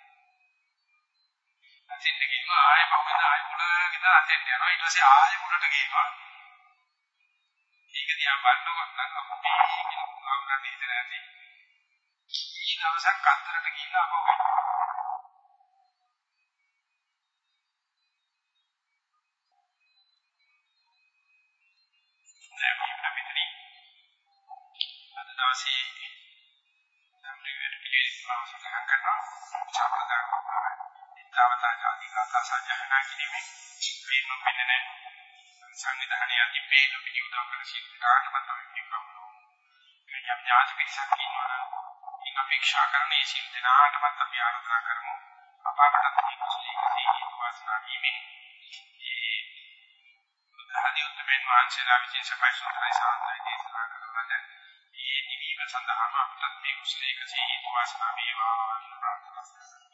S1: අතින් ගිහින් ආයෙ පහුවෙන ආයෙ මුලක ඉඳලා අතෙන්ට යනවා ඊට පස්සේ ආයෙ මුලට ගිහිනවා. ඒක දිහා බලනකොට නම් අපේ කියන කුණාමරණ ඉතර ඇති. ඊ දවසක් අන්තරට ගිහිල්ලා අපෝ දැන් අපි මෙතනින් අද දවසේ සම්පූර්ණ පිළිවෙල සඳහන් කරනවා සම්ප්‍රදාය ඉතාවතා ජාති ගාථා සජ්ජහනා කිරීමේ වීම පෙන්නන සංවිධානය අධිපේන පිටි උදව් කරන ශිල්පකාරණ මත විකම්නෝ යම් ඥාති පිටසක් ඉන්නවා ඉන් අපේක්ෂා කරන ඒ ශිල් දනාටමත් අපි ආරාධනා කරමු. අපාකට මේ කුසලයේ හේතු වාසනා වීමෙන් ඒ බුද්ධහදී උත්තරමෙන් වහන්සේලා විසින් සපයි සෝතරයි සාන්තයි දේශනා කරන ලද ඒ නිවීම සඳහාම අපට මේ කුසලයේ හේතු වාසනා වේවා. කියලා ප්‍රාර්ථනා කරනවා